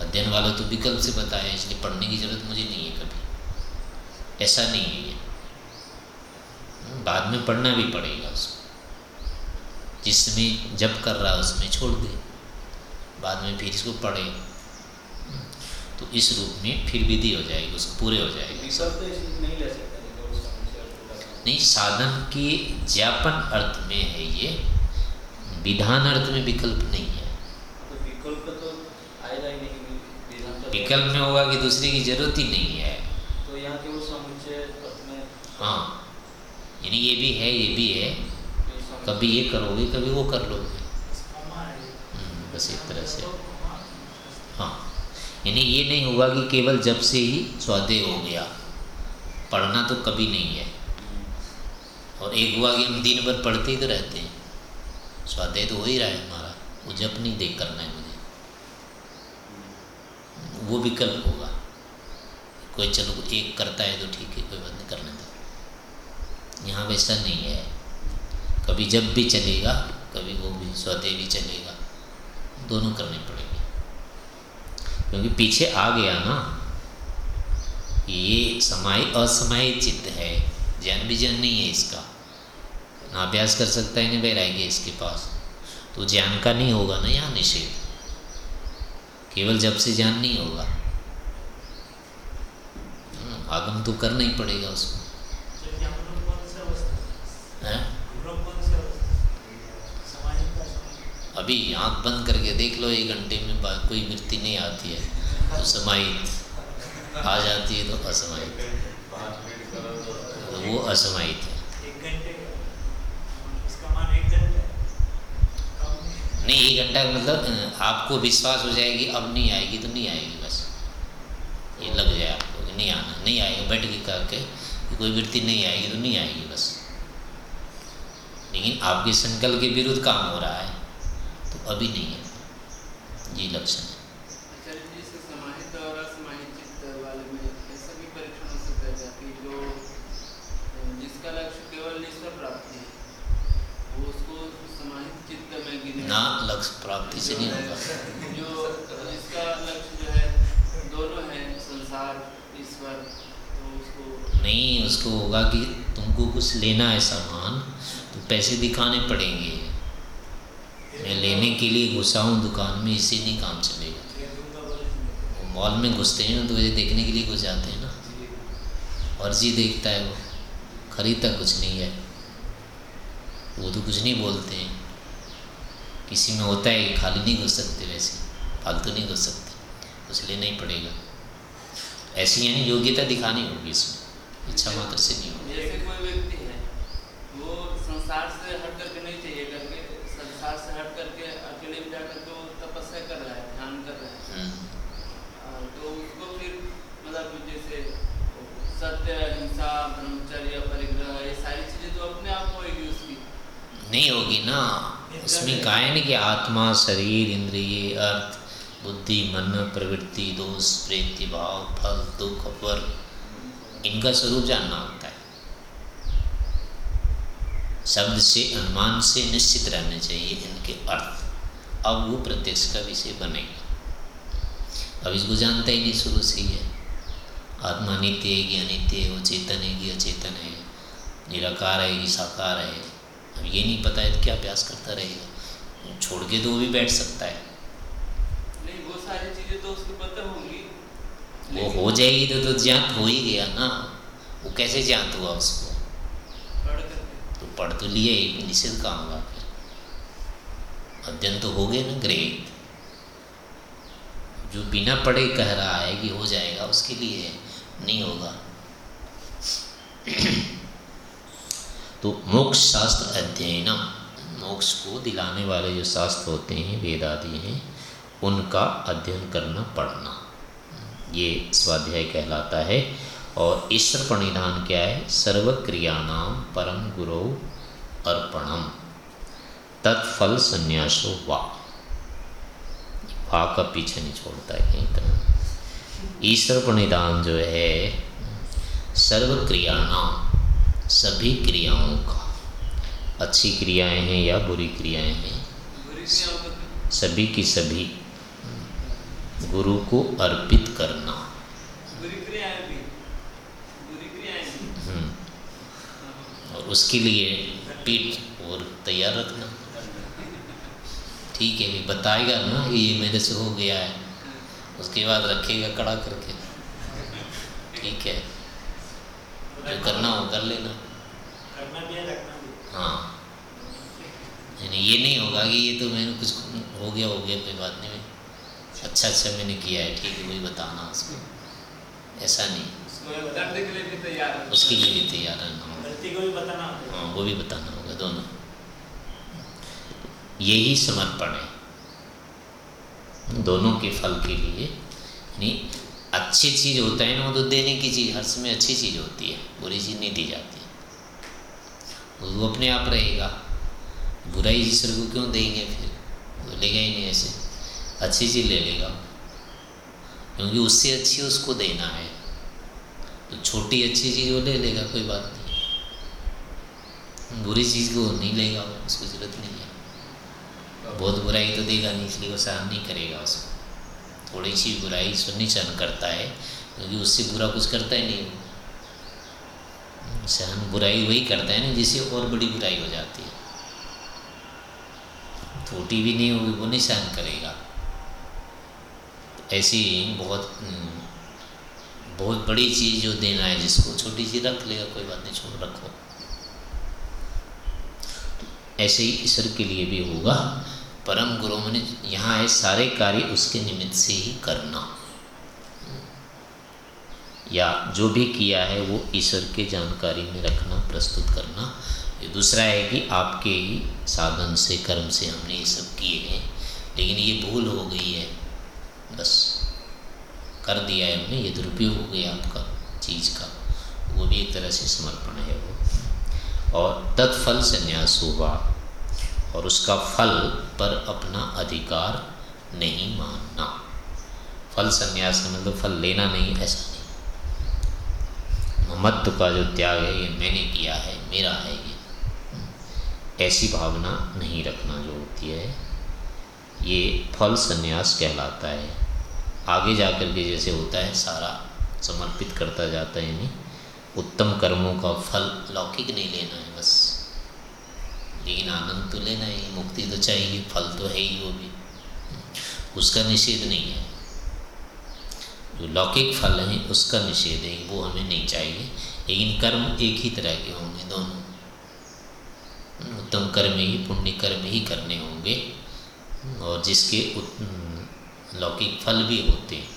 अध्ययन वालों तो विकल्प से बताया इसलिए पढ़ने की ज़रूरत मुझे नहीं है कभी। ऐसा नहीं है ये। बाद में पढ़ना भी पड़ेगा उसको। जिसमें जब कर रहा उसमें छोड़ दे। बाद में फिर इसको पढ़े। तो इस रूप में फिर विधि हो जाएगी, उसको पूरे हो जाएगी। नहीं साधन के ज्ञापन अर्थ में है ये विधान अर्थ में विकल्प नहीं है। विकल्प तो ही नहीं तो विकल्प में होगा कि दूसरे की ज़रूरत ही नहीं है। तो यहाँ अर्थ में हाँ यानी ये भी है ये भी है। कभी ये करोगे कभी वो कर लोगे। हम्म, बस एक तरह से। हाँ यानी ये नहीं हुआ कि केवल जब से ही स्वाध्याय हो गया। पढ़ना तो कभी नहीं है। और एक हुआ कि हम दिन भर पढ़ते ही तो रहते हैं। स्वाध्याय तो हो ही रहा है हमारा। वो जब नहीं देख करना है मुझे। वो विकल्प होगा। कोई चलो एक करता है तो ठीक है, कोई बात नहीं करने दो यहाँ वैसा नहीं है। कभी जब भी चलेगा, कभी वो भी, स्वाध्याय भी चलेगा। दोनों करने पड़ेंगे। क्योंकि पीछे आ गया ना, ये समाय असमायित चित्त है। ज्ञान भी ज्ञान नहीं है इसका। ना अभ्यास कर सकता है, नहीं बैरागी इसके पास। तो ज्ञान का नहीं होगा ना यहाँ निषेध। केवल जब से ज्ञान नहीं होगा। आगम तो करना ही पड़ेगा उसको। अभी आँख बंद करके देख लो, एक घंटे में कोई वृत्ति नहीं आती है। तो समाहित आ जाती है तो असमाहित वो असमाहित है। नहीं एक घंटा का मतलब आपको विश्वास हो जाएगी अब नहीं आएगी तो नहीं आएगी बस। ये लग जाए आपको कि नहीं आना नहीं आएगा बैठ के करके कि कोई वृत्ति नहीं आएगी तो नहीं आएगी बस। लेकिन आपके संकल्प के विरुद्ध काम हो रहा है तो अभी नहीं है। ये लक्षण है आचार्य जी से समाहित और असमाहित चित्त वाले में ऐसा भी परीक्षण हो सकता है कि जो जिसका लक्ष्य केवल ईश्वर प्राप्ति है वो उसको समाहित चित्त में गिने ना लक्ष्य प्राप्ति से नहीं होगा। जो जिसका लक्ष्य जो है दोनों है संसार ईश्वर तो उसको नहीं उसको होगा कि तुमको कुछ लेना है सामान तो पैसे दिखाने पड़ेंगे। मैं लेने के लिए घुसा हूँ दुकान में इससे नहीं काम चलेगा। वो मॉल में घुसते हैं ना तो वैसे देखने के लिए घुस जाते हैं ना। और जी देखता है वो खरीदता कुछ नहीं है। वो तो कुछ नहीं बोलते हैं। किसी में होता है कि खाली नहीं घुस सकते वैसे फालतू नहीं घुस सकते कुछ लेना ही पड़ेगा। ऐसी यानी योग्यता दिखानी होगी इसमें इच्छा मात्र से नहीं होगी। जैसे कोई व्यक्ति है वो संसार से हट करके नहीं चाहिए करके संसार से हट करके अकेले में जाकर के वो तपस्या कर रहा है ध्यान कर रहा है। हम्म। तो उसको फिर मतलब जैसे सत्य हिंसा ब्रह्मचर्य परिग्रह ये सारी चीज़ें तो अपने आप होएगी उसकी। नहीं होगी ना। उसमें कहा है ना कि आत्मा, शरीर, इंद्रिय, अर्थ, बुद्धि, मन, प्रवृत्ति, दोष प्रीति भाव फल, दुख वर्ग इनका स्वरूप जानना होता है। शब्द से, अनुमान से निश्चित रहने चाहिए इनके अर्थ। अब वो प्रत्यक्ष का विषय बनेगा। अब इसको जानता ही नहीं, शुरू से ही है। आत्मा नित्य है कि अनित्य है, वो चेतन है कि अचेतन है। निराकार है कि साकार है। अब ये नहीं पता है तो क्या अभ्यास करता रहेगा छोड़ के तो वो भी बैठ सकता है। नहीं वो सारी चीज़ें तो उसको पता होंगी। वो हो जाएगी तो तो ज्ञात हो ही गया ना। वो कैसे ज्ञात हुआ उसको? पढ़ तो पढ़ तो लिए एक निषेध काम हुआ फिर? अध्ययन तो हो गए ना ग्रेट जो बिना पढ़े कह रहा है कि हो जाएगा उसके लिए नहीं होगा। तो मोक्ष शास्त्र अध्ययन मोक्ष को दिलाने वाले जो शास्त्र होते हैं वेद आदि हैं, उनका अध्ययन करना पढ़ना ये स्वाध्याय कहलाता है। और ईश्वर प्रणिधान क्या है? सर्व सर्वक्रियाणाम परम गुरु अर्पणम। तत्फल संन्यासो वा। वा का पीछे नहीं छोड़ता है कहीं तरह। ईश्वर प्रणिधान जो है सर्व क्रियाणाम सभी क्रियाओं का। अच्छी क्रियाएँ हैं या बुरी क्रियाएँ हैं? सभी की सभी। गुरु को अर्पित करना। हम्म, और उसके लिए पीठ और तैयार रखना। ठीक है बताएगा ना ये मेरे से हो गया है। उसके बाद रखेगा कड़ा करके। ठीक है। जो करना हो कर लेना। करना भी है रखना भी हाँ। यानी ये नहीं होगा कि ये तो मैंने कुछ हो गया हो गया कोई बात नहीं। अच्छा अच्छा मैंने किया है ठीक है वही बताना उसको ऐसा नहीं। उसको लिए भी तैयार है। उसके लिए भी तैयार रहना हाँ वो भी बताना होगा दोनों। यही समर्पण है। दोनों के फल के लिए। यानी अच्छी चीज़ होता है ना, वो तो देने की चीज़, हर समय अच्छी चीज़ होती है, बुरी चीज़ नहीं दी जाती। वो अपने आप रहेगा। बुराई ईश्वर को क्यों देंगे फिर? वो लेगा ही नहीं ऐसे। अच्छी चीज़ ले लेगा। क्योंकि उससे अच्छी उसको देना है। तो छोटी अच्छी चीज़ वो ले लेगा, कोई बात नहीं। बुरी चीज़ को नहीं लेगा, उसको ज़रूरत नहीं है। बहुत बुराई तो देगा नहीं, इसलिए वो सहन नहीं करेगा उसको। थोड़ी सी बुराई सुननी सहन करता है, क्योंकि तो उससे बुरा कुछ करता ही नहीं सहन बुराई वही करता है ना, जिससे और बड़ी बुराई हो जाती है। छोटी भी नहीं होगी, वो नहीं सहन करेगा। ऐसी बहुत बहुत बड़ी चीज़ जो देना है, जिसको छोटी चीज़ रख लेगा, कोई बात नहीं, छोड़ रखो। ऐसे ही ईश्वर के लिए भी होगा। परम गुरु ने यहाँ है सारे कार्य उसके निमित्त से ही करना। या जो भी किया है, वो ईश्वर के जानकारी में रखना, प्रस्तुत करना। ये दूसरा है कि आपके ही साधन से, कर्म से हमने ये सब किए हैं। लेकिन ये भूल हो गई है। बस कर दिया है हमने, ये दुरुपयोग हो गया आपका, चीज़ का। वो भी एक तरह से समर्पण है वो। और तत्फल संन्यास हुआ और उसका फल पर अपना अधिकार नहीं मानना। फल संन्यास का मतलब फल लेना नहीं, ऐसा नहीं। ममत्व का जो त्याग है, ये मैंने किया है, मेरा है ये। ऐसी भावना नहीं रखना जो होती है। ये फल संन्यास कहलाता है। आगे जाकर के जैसे होता है, सारा समर्पित करता जाता है, यानी उत्तम कर्मों का फल लौकिक नहीं लेना है। लेकिन आनंद तो लेना ही मुक्ति तो चाहिए, फल तो है ही वो भी। उसका निषेध नहीं है। जो लौकिक फल है, उसका निषेध है, वो हमें नहीं चाहिए। लेकिन कर्म एक ही तरह के होंगे दोनों। उत्तम कर्म ही, पुण्य कर्म ही करने होंगे। और जिसके लौकिक फल भी होते हैं,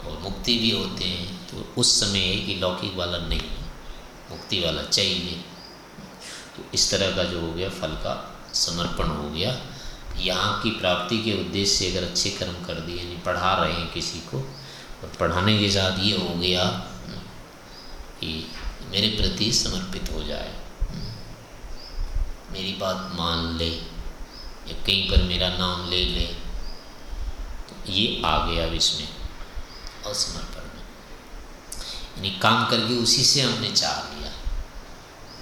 और मुक्ति भी होते हैं तो उस समय है कि लौकिक वाला नहीं मुक्ति वाला चाहिए। तो इस तरह का जो हो गया, फल का समर्पण हो गया। यहाँ की प्राप्ति के उद्देश्य से अगर अच्छे कर्म कर दिए, यानी पढ़ा रहे हैं किसी को, और पढ़ाने के साथ ये हो गया कि मेरे प्रति समर्पित हो जाए। मेरी बात मान ले, या कहीं पर मेरा नाम ले ले तो ये आ गया इसमें असमर्पण। में यानी काम करके उसी से हमने चाह लिया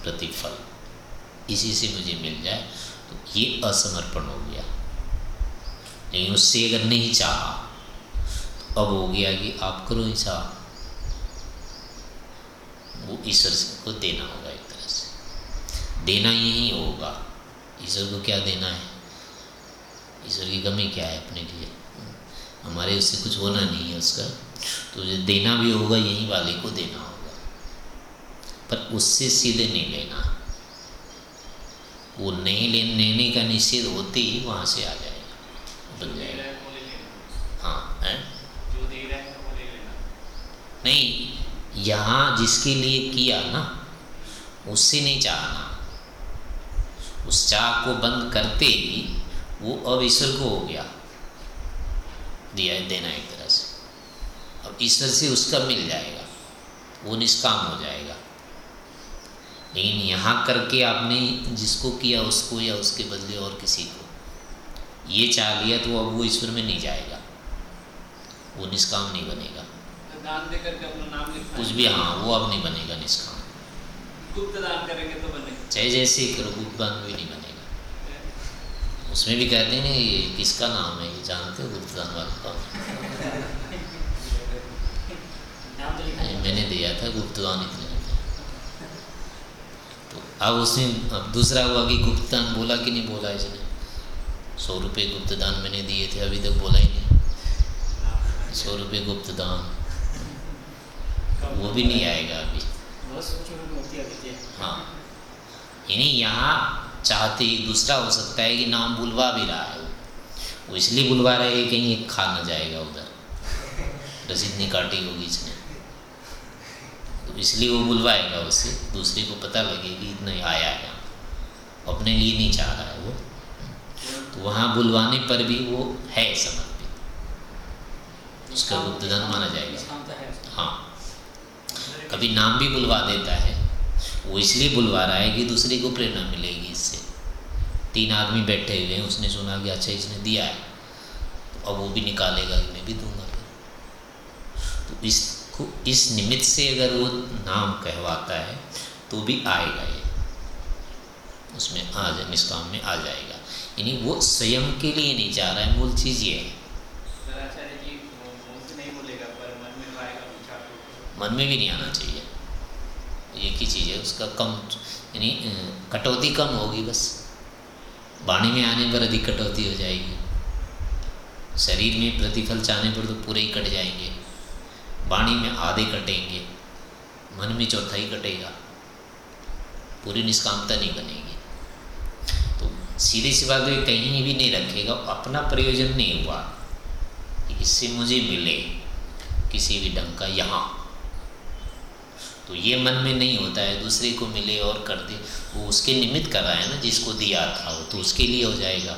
प्रतिफल। इसी से मुझे मिल जाए तो ये असमर्पण हो गया। लेकिन उससे अगर नहीं चाहा तो अब हो गया कि आप करो ही चाह। वो ईश्वर को देना होगा एक तरह से। देना यही होगा। ईश्वर को क्या देना है? ईश्वर की कमी क्या है अपने लिए? हमारे उससे कुछ होना नहीं है उसका। तो जो देना भी होगा, यही वाले को देना होगा। पर उससे सीधे नहीं लेना। वो नहीं ले लेने का निषेध होते ही वहाँ से आ जाएगा। बन जाएगा। हाँ है? नहीं यहाँ जिसके लिए किया ना उससे नहीं चाहना। उस चाह को बंद करते ही वो अब ईश्वर को हो गया। दिया देना एक तरह से। अब ईश्वर से उसका मिल जाएगा। वो निष्काम हो जाएगा। लेकिन यहाँ करके आपने जिसको किया उसको या उसके बदले और किसी को। ये चाह लिया तो अब वो ईश्वर में नहीं जाएगा। वो निष्काम नहीं बनेगा। तो दान दे करके अपना नाम कुछ भी हाँ वो अब नहीं बनेगा निष्काम। गुप्त दान करेंगे तो बनेगा। चाहे जैसे ही करो गुप्त दान भी नहीं बनेगा। उसमें भी कहते हैं ना ये किसका नाम है? ये जानते हो गुप्त दान वाले का तो मैंने दिया था गुप्त दान इतने अब उसने अब दूसरा हुआ कि गुप्त दान बोला कि नहीं बोला इसने? सौ रुपये गुप्त दान मैंने दिए थे अभी तक बोला ही नहीं। सौ रुपये गुप्त दान वो भी नहीं आएगा अभी। है। यानी यहाँ चाहते ही दूसरा हो सकता है कि नाम बुलवा भी रहा है। वो। वो इसलिए बुलवा रहे है कहीं खा ना जाएगा उधर। रसीद नहीं काटी होगी इसने। तो इसलिए वो बुलवाएगा उससे दूसरे को पता लगे कि इतना आया है। अपने लिए नहीं चाह रहा है वो। तो वहाँ बुलवाने पर भी वो है समर्पित। उसका गुप्तधन माना जाएगा। निष्कामता हाँ कभी नाम भी बुलवा देता है। वो इसलिए बुलवा रहा है कि दूसरे को प्रेरणा मिलेगी इससे। तीन आदमी बैठे हुए हैं। उसने सुना कि अच्छा इसने दिया है। तो अब वो भी निकालेगा कि मैं भी दूँगा। तो इसको इस निमित्त से अगर वो नाम कहवाता है तो भी आएगा ये। उसमें आ जाए निष्काम में आ जाएगा। यानी वो स्वयं के लिए नहीं चाह रहा है मूल चीज़ ये है। जी तो तो। मन में भी नहीं आना चाहिए। एक ही चीज़ है उसका कम यानी कटौती कम होगी बस। वाणी में आने पर अधिक कटौती हो जाएगी। शरीर में प्रतिफल चाहने पर तो पूरे ही कट जाएँगे। वाणी में आधे कटेंगे, मन में चौथाई कटेगा, पूरी निष्कामता नहीं बनेगी। तो सीधे सी बात है कहीं भी नहीं रखेगा, अपना प्रयोजन नहीं हुआ इससे मुझे मिले किसी भी ढंग का यहाँ। तो ये मन में नहीं होता है, दूसरे को मिले और कर दे, वो उसके निमित्त कर रहा है ना, जिसको दिया था वो तो उसके लिए हो जाएगा।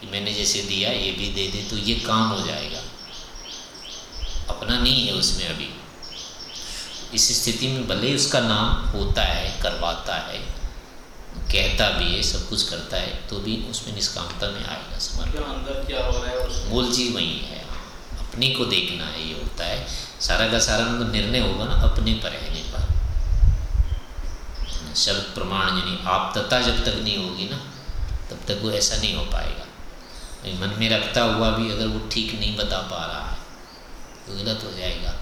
कि मैंने जैसे दिया, ये भी दे दे तो ये काम हो जाएगा। अपना नहीं है उसमें अभी। इस स्थिति में भले ही उसका नाम होता है करवाता है कहता भी है सब कुछ करता है तो भी उसमें निष्कामता में आएगा समर्पण अंदर क्या हो रहा है मूल चीज़ वही है। अपने को देखना है ये होता है। सारा का सारा निर्णय होगा ना अपने पर रहने पर शब्द प्रमाण यानी आपतता जब तक नहीं होगी ना तब तक वो ऐसा नहीं हो पाएगा। मन में रखता हुआ भी अगर वो ठीक नहीं बता पा रहा है तो गलत हो जाएगा।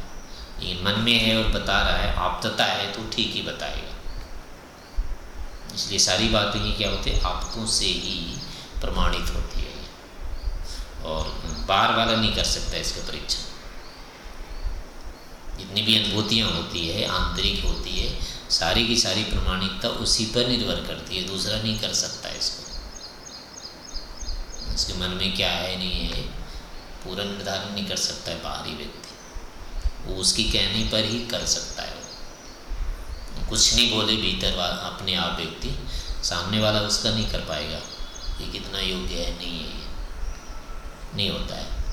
ये मन में है और बता रहा है, आपतता है तो ठीक ही बताएगा। इसलिए सारी बातें ही क्या होती है? आपतों से ही प्रमाणित होती है। और बार वाला नहीं कर सकता इसका परीक्षण। जितनी भी अनुभूतियाँ होती है, आंतरिक होती है, सारी की सारी प्रमाणिकता उसी पर निर्भर करती है, दूसरा नहीं कर सकता इसको। उसके मन में क्या है, नहीं है पूरा निर्धारण नहीं कर सकता है, बाहरी व्यक्ति। वो उसकी कहने पर ही कर सकता है वो। कुछ नहीं बोले भीतर वा- अपने आप व्यक्ति, सामने वाला उसका नहीं कर पाएगा। ये कितना योग्य है? नहीं है ये। नहीं होता है।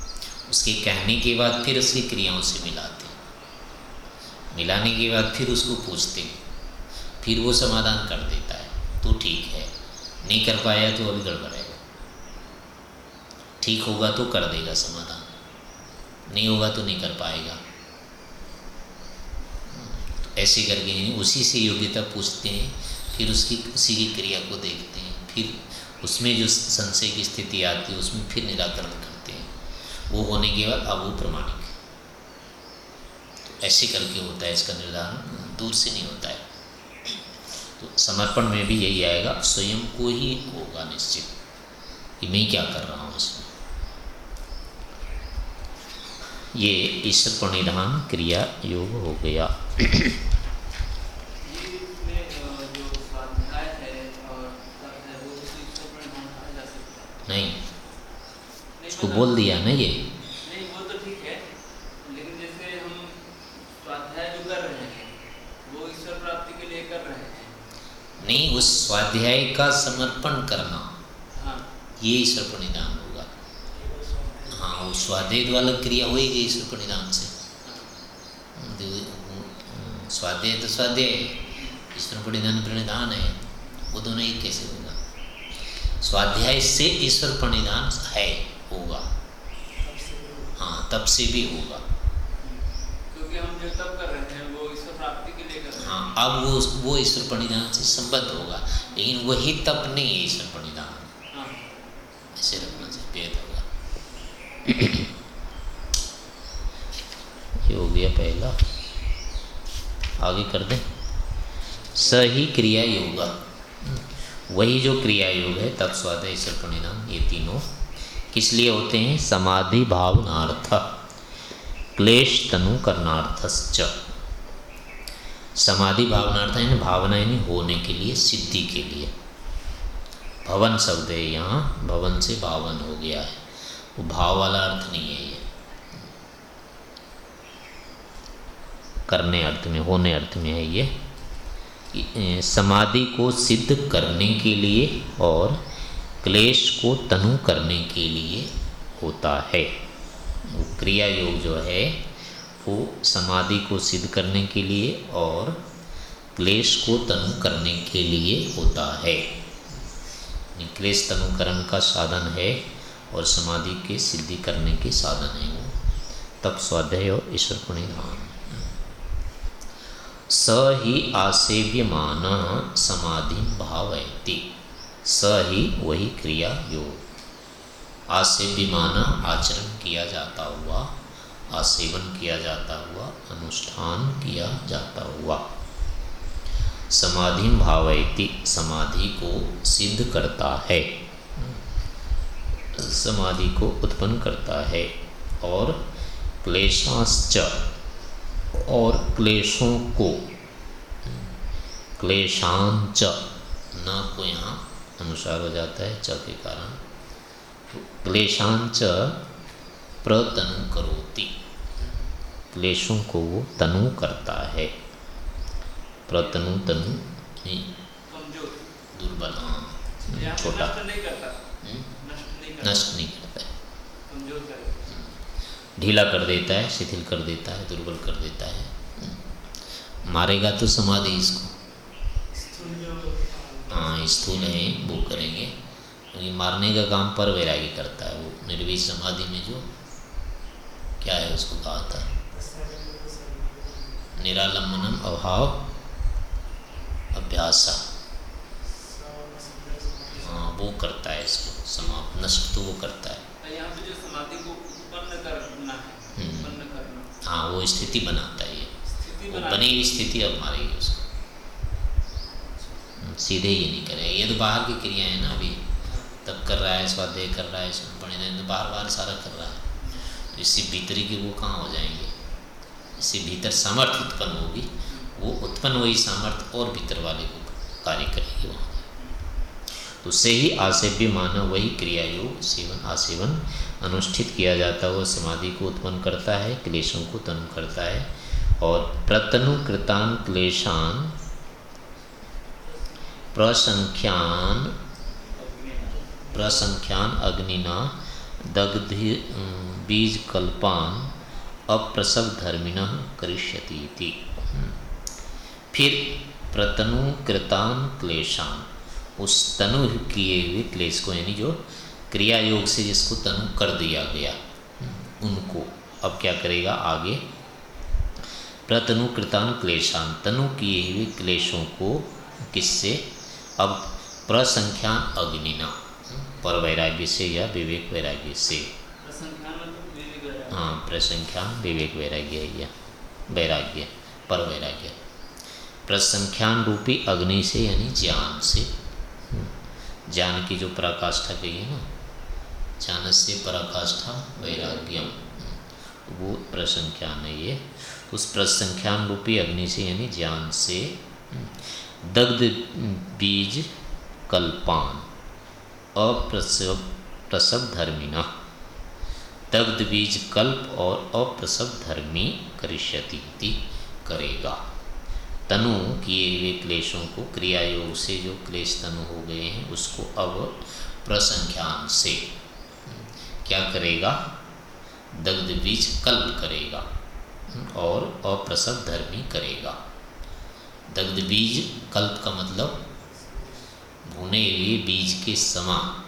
उसके कहने के बाद फिर उसकी क्रियाओं से मिलाते मिलाने के बाद फिर उसको पूछते फिर वो समाधान कर देता है। तो ठीक है। नहीं कर पाया तो अभी गड़बड़ेगा ठीक होगा तो कर देगा समाधान। नहीं होगा तो नहीं कर पाएगा। तो ऐसे करके उसी से योग्यता पूछते हैं, फिर उसकी, उसी की क्रिया को देखते हैं, फिर उसमें जो संशय की स्थिति आती है, उसमें फिर निराकरण करते हैं। वो होने के बाद अब वो प्रमाणिक तो ऐसे करके होता है इसका निर्धारण, दूर से नहीं होता है। तो समर्पण में भी यही आएगा, स्वयं को ही होगा निश्चित कि मैं क्या कर रहा हूँ उसमें। ये ईश्वर प्रणिधान क्रिया योग हो गया। नहीं। उसको बोल दिया ना ये? नहीं वो तो ठीक है लेकिन जैसे हम स्वाध्याय जो कर रहे हैं वो ईश्वर प्राप्ति के लिए कर रहे हैं नहीं उस स्वाध्याय का समर्पण करना। हाँ। ये ईश्वर प्रणिधान। हाँ वो स्वाध्याय वाला क्रिया होएगी ईश्वर प्रणिधान से। स्वाध्याय तो स्वाध्याय है ईश्वर प्रणिधान प्रणिधान है वो दोनों एक कैसे होगा? स्वाध्याय से ईश्वर प्रणिधान है होगा। हाँ तब से भी होगा। क्योंकि हम जो तप कर रहे हैं वो ईश्वर प्राप्ति के लिए कर रहे हैं। हाँ अब वो वो ईश्वर प्रणिधान से संबद्ध होगा लेकिन वही तप नहीं है ईश्वर प्रणिधान हाँ। ऐसे होगा ये हो गया पहला। आगे कर दें। स ही क्रिया योग वही जो क्रिया योग है तत्स्वाद ईश्वर परिणाम ये तीनों किस लिए होते हैं? समाधि भावनार्थ। क्लेश तनु करनार्थश्च समाधि भावनार्थ यानी भावना यानी होने के लिए, सिद्धि के लिए। भवन शब्द है यहाँ, भवन से भावन हो गया है। वो भाव वाला अर्थ नहीं है ये। करने अर्थ में, होने अर्थ में है ये। समाधि को सिद्ध करने के लिए और क्लेश को तनु करने के लिए होता है। वो क्रिया योग जो है, वो समाधि को सिद्ध करने के लिए और क्लेश को तनु करने के लिए होता है। क्लेश तनुकरण का साधन है। और समाधि के सिद्धि करने के साधन है वो। तब स्वाध्याय और ईश्वर प्रणिधान स ही आसेव्यमान समाधि भावयति। स ही वही क्रिया योग आसेव्यमान आचरण किया जाता हुआ, आसेवन किया जाता हुआ, अनुष्ठान किया जाता हुआ। समाधि भावयति, समाधि को सिद्ध करता है। समाधि को उत्पन्न करता है और क्लेशाश्च और क्लेशों को क्लेशांच न को यहाँ अनुसार हो जाता है च के कारण। तो क्लेशांच प्रतनु करोति। क्लेशों को वो तनु करता है। प्रतनु तनु दुर्बल छोटा। नहीं करता। नष्ट नहीं करता है। ढीला कर देता है, शिथिल कर देता है, दुर्बल कर देता है। मारेगा तो समाधि इसको। हाँ स्थूल है, वो करेंगे। क्योंकि मारने का काम पर वैरागी करता है, वो निर्वीज समाधि में जो क्या है उसको कहा था? निरालंबनम अभाव अभ्यासा। हाँ वो करता है इसको समाप्त नष्ट तो वो करता है। यहाँ पे जो समाधि को उत्पन्न करना है हम्म। उत्पन्न करना। हाँ वो स्थिति बनाता है ये। वो बना हुई स्थिति अब मारेगी उसको। सीधे ये नहीं करेगा ये तो बाहर की क्रिया है ना अभी। तब कर रहा है स्वाध्याय कर रहा है इसमें पढ़े नहीं तो बार बार सारा कर रहा है। इससे भीतरी की वो कहाँ हो जाएँगे? इससे भीतर सामर्थ्य उत्पन्न होगी। वो उत्पन्न हुई सामर्थ्य और भीतर वाले को कार्य करेगी वहाँ। तो से ही आसेव्य माना वही क्रिया योग सेवन, आसेवन अनुष्ठित किया जाता हुआ समाधि को उत्पन्न करता है, क्लेशों को तनु करता है और प्रतनु कृतान क्लेशान प्रसंख्यान प्रसंख्यान अग्निना दग्धि बीज कल्पान अप्रसव धर्मिण करिष्यति फिर प्रतनु कृतान क्लेशान। उस तनु किए हुए क्लेश को यानी जो क्रिया योग से जिसको तनु कर दिया गया उनको। अब क्या करेगा आगे? प्रतनु कृतान क्लेशान। तनु किए हुए क्लेशों को किससे? अब प्रसंख्यान अग्निना। पर वैराग्य से या विवेक वैराग्य से? मतलब। हाँ प्रसंख्यान विवेक वैराग्य या वैराग्य पर वैराग्य। प्रसंख्यान रूपी अग्नि से यानी ज्ञान से। ज्ञान की जो पराकाष्ठा कही है ना ज्ञान से पराकाष्ठा वैराग्यम, वो प्रसंख्यान है ये, उस प्रसंख्यान रूपी अग्नि से यानी ज्ञान से, दग्ध बीज कल्पान, अप्रसव, प्रसव धर्मिना, दग्ध बीज कल्प और अप्रसव धर्मी करिष्यति करेगा। तनु किए हुए क्लेशों को क्रिया योग से जो क्लेश तनु हो गए हैं, उसको अब प्रसंख्यान से, क्या करेगा? दग्ध बीज कल्प करेगा और अप्रसव धर्मी करेगा। दग्ध बीज, कल्प का मतलब भुने हुए बीज के समान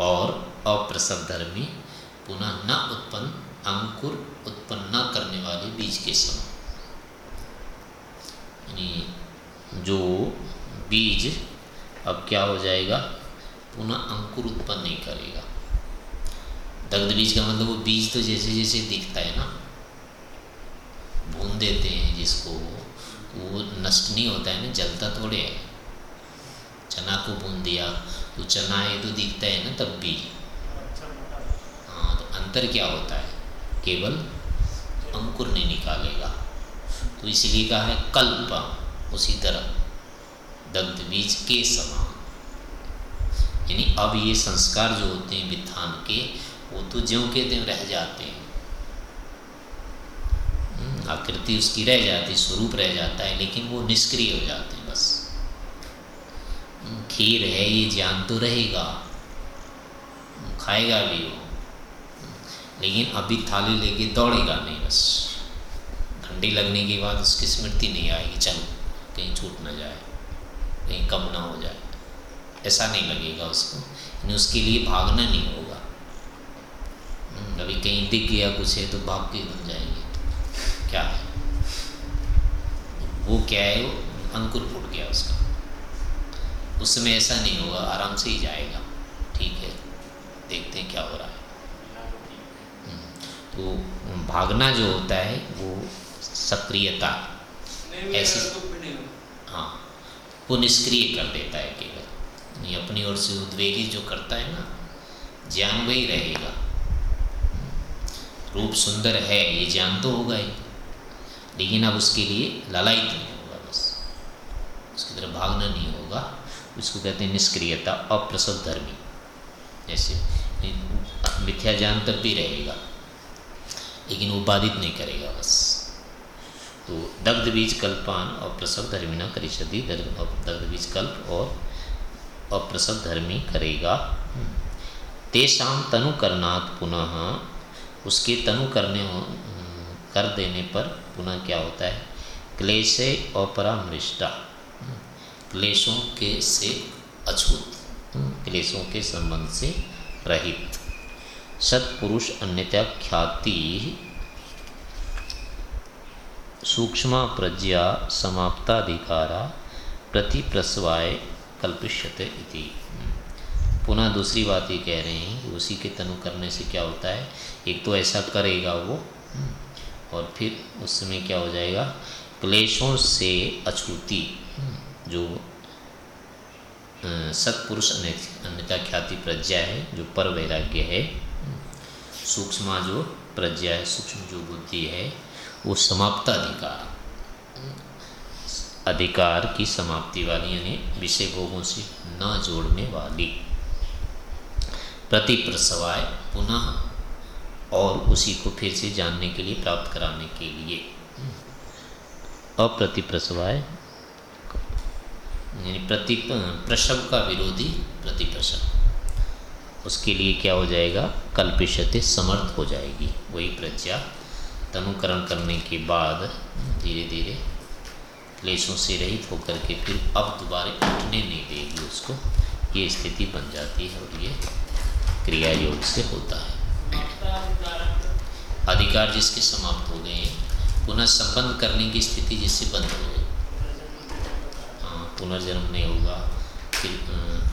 और अप्रसव धर्मी पुनः न उत्पन्न, अंकुर उत्पन्न न करने वाले बीज के समान। जो बीज अब क्या हो जाएगा? पुनः अंकुर उत्पन्न नहीं करेगा। दग्ध बीज का मतलब वो बीज तो जैसे जैसे दिखता है ना, भून देते हैं जिसको, वो नष्ट नहीं होता है ना, जलता थोड़े है। चना को भून दिया तो चना ये तो दिखता है ना तब भी। हाँ तो अंतर क्या होता है? केवल अंकुर नहीं निकालेगा। तो इसलिए कहा है कल्प उसी तरह दग्ध बीज के समान। यानी अब ये संस्कार जो होते हैं वित्थान के वो तो ज्यों के त्यों रह जाते हैं। हम्म, आकृति उसकी रह जाती स्वरूप रह जाता है लेकिन वो निष्क्रिय हो जाते हैं बस। हम्म, खीर है ये ज्ञान तो रहेगा। हम्म, खाएगा भी वो। लेकिन अभी थाली लेके दौड़ेगा नहीं बस। ठंडी लगने के बाद उसकी स्मृति नहीं आएगी चलो कहीं छूट ना जाए कहीं कम ना हो जाए। ऐसा नहीं लगेगा उसको। यानी उसके लिए भागना नहीं होगा। हम्म, अभी कहीं दिख गया कुछ है तो भाग के बन जाएँगे। क्या है? वो क्या है? वो अंकुर फूट गया उसका। उस समय ऐसा नहीं होगा आराम से ही जाएगा। ठीक है देखते हैं क्या हो रहा है। तो भागना जो होता है वो सक्रियता। ऐसी- तो हाँ। वो निष्क्रिय कर देता है केवल। नहीं अपनी ओर से उद्वेगी जो करता है ना ज्ञान वही रहेगा। रूप सुंदर है ये ज्ञान तो होगा ही। लेकिन अब उसके लिए ललायित नहीं होगा बस। उसकी तरफ़ भागना नहीं होगा। उसको कहते हैं निष्क्रियता अप्रसव धर्मी। जैसे मिथ्या ज्ञान तब भी रहेगा लेकिन वो बाधित नहीं करेगा बस। तो दग्ध बीज कल्पान और प्रसव धर्मिना करिष्यति दग्ध बीज कल्प और अप्रसव धर्मी करेगा। तेषाम तनु करनात् पुनः, उसके तनु करने कर देने पर पुनः क्या होता है? क्लेशे अपरामृष्टा। क्लेशों के से अछूत। क्लेशों के संबंध से रहित। सत्पुरुष अन्यथा ख्याति सूक्ष्म प्रज्ञा समाप्ताधिकारा प्रति प्रसवाय कल्पिष्यते इति। पुनः दूसरी बात ये कह रहे हैं कि उसी के तनु करने से क्या होता है? एक तो ऐसा करेगा वो, और फिर उस समय क्या हो जाएगा? क्लेशों से अछूती, जो सत्पुरुष अन्य अन्यथा ख्याति प्रज्ञा है, जो पर वैराग्य है। सूक्ष्म जो प्रज्ञा है, सूक्ष्म जो बुद्धि है वो समाप्त अधिकार। अधिकार की समाप्ति वाली, यानी विषय भोगों से न जोड़ने वाली। प्रति प्रसवाय पुनः, और उसी को फिर से जानने के लिए, प्राप्त कराने के लिए। अप्रति प्रसवाय यानी प्रति, प्रसव का विरोधी प्रति प्रसव उसके लिए क्या हो जाएगा? कल्पिशते समर्थ हो जाएगी। वही प्रज्ञा तनुकरण करने के बाद धीरे धीरे क्लेशों से रहित होकर के फिर अब दोबारा उठने नहीं देगी उसको। ये स्थिति बन जाती है और ये क्रिया योग से होता है। अधिकार जिसके समाप्त हो गए हैं, पुनः संबंध करने की स्थिति जिससे बंद हो गई। हाँ पुनर्जन्म नहीं होगा, फिर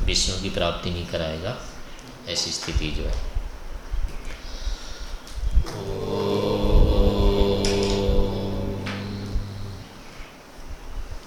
विषयों की प्राप्ति नहीं कराएगा, ऐसी स्थिति जो है। ओ...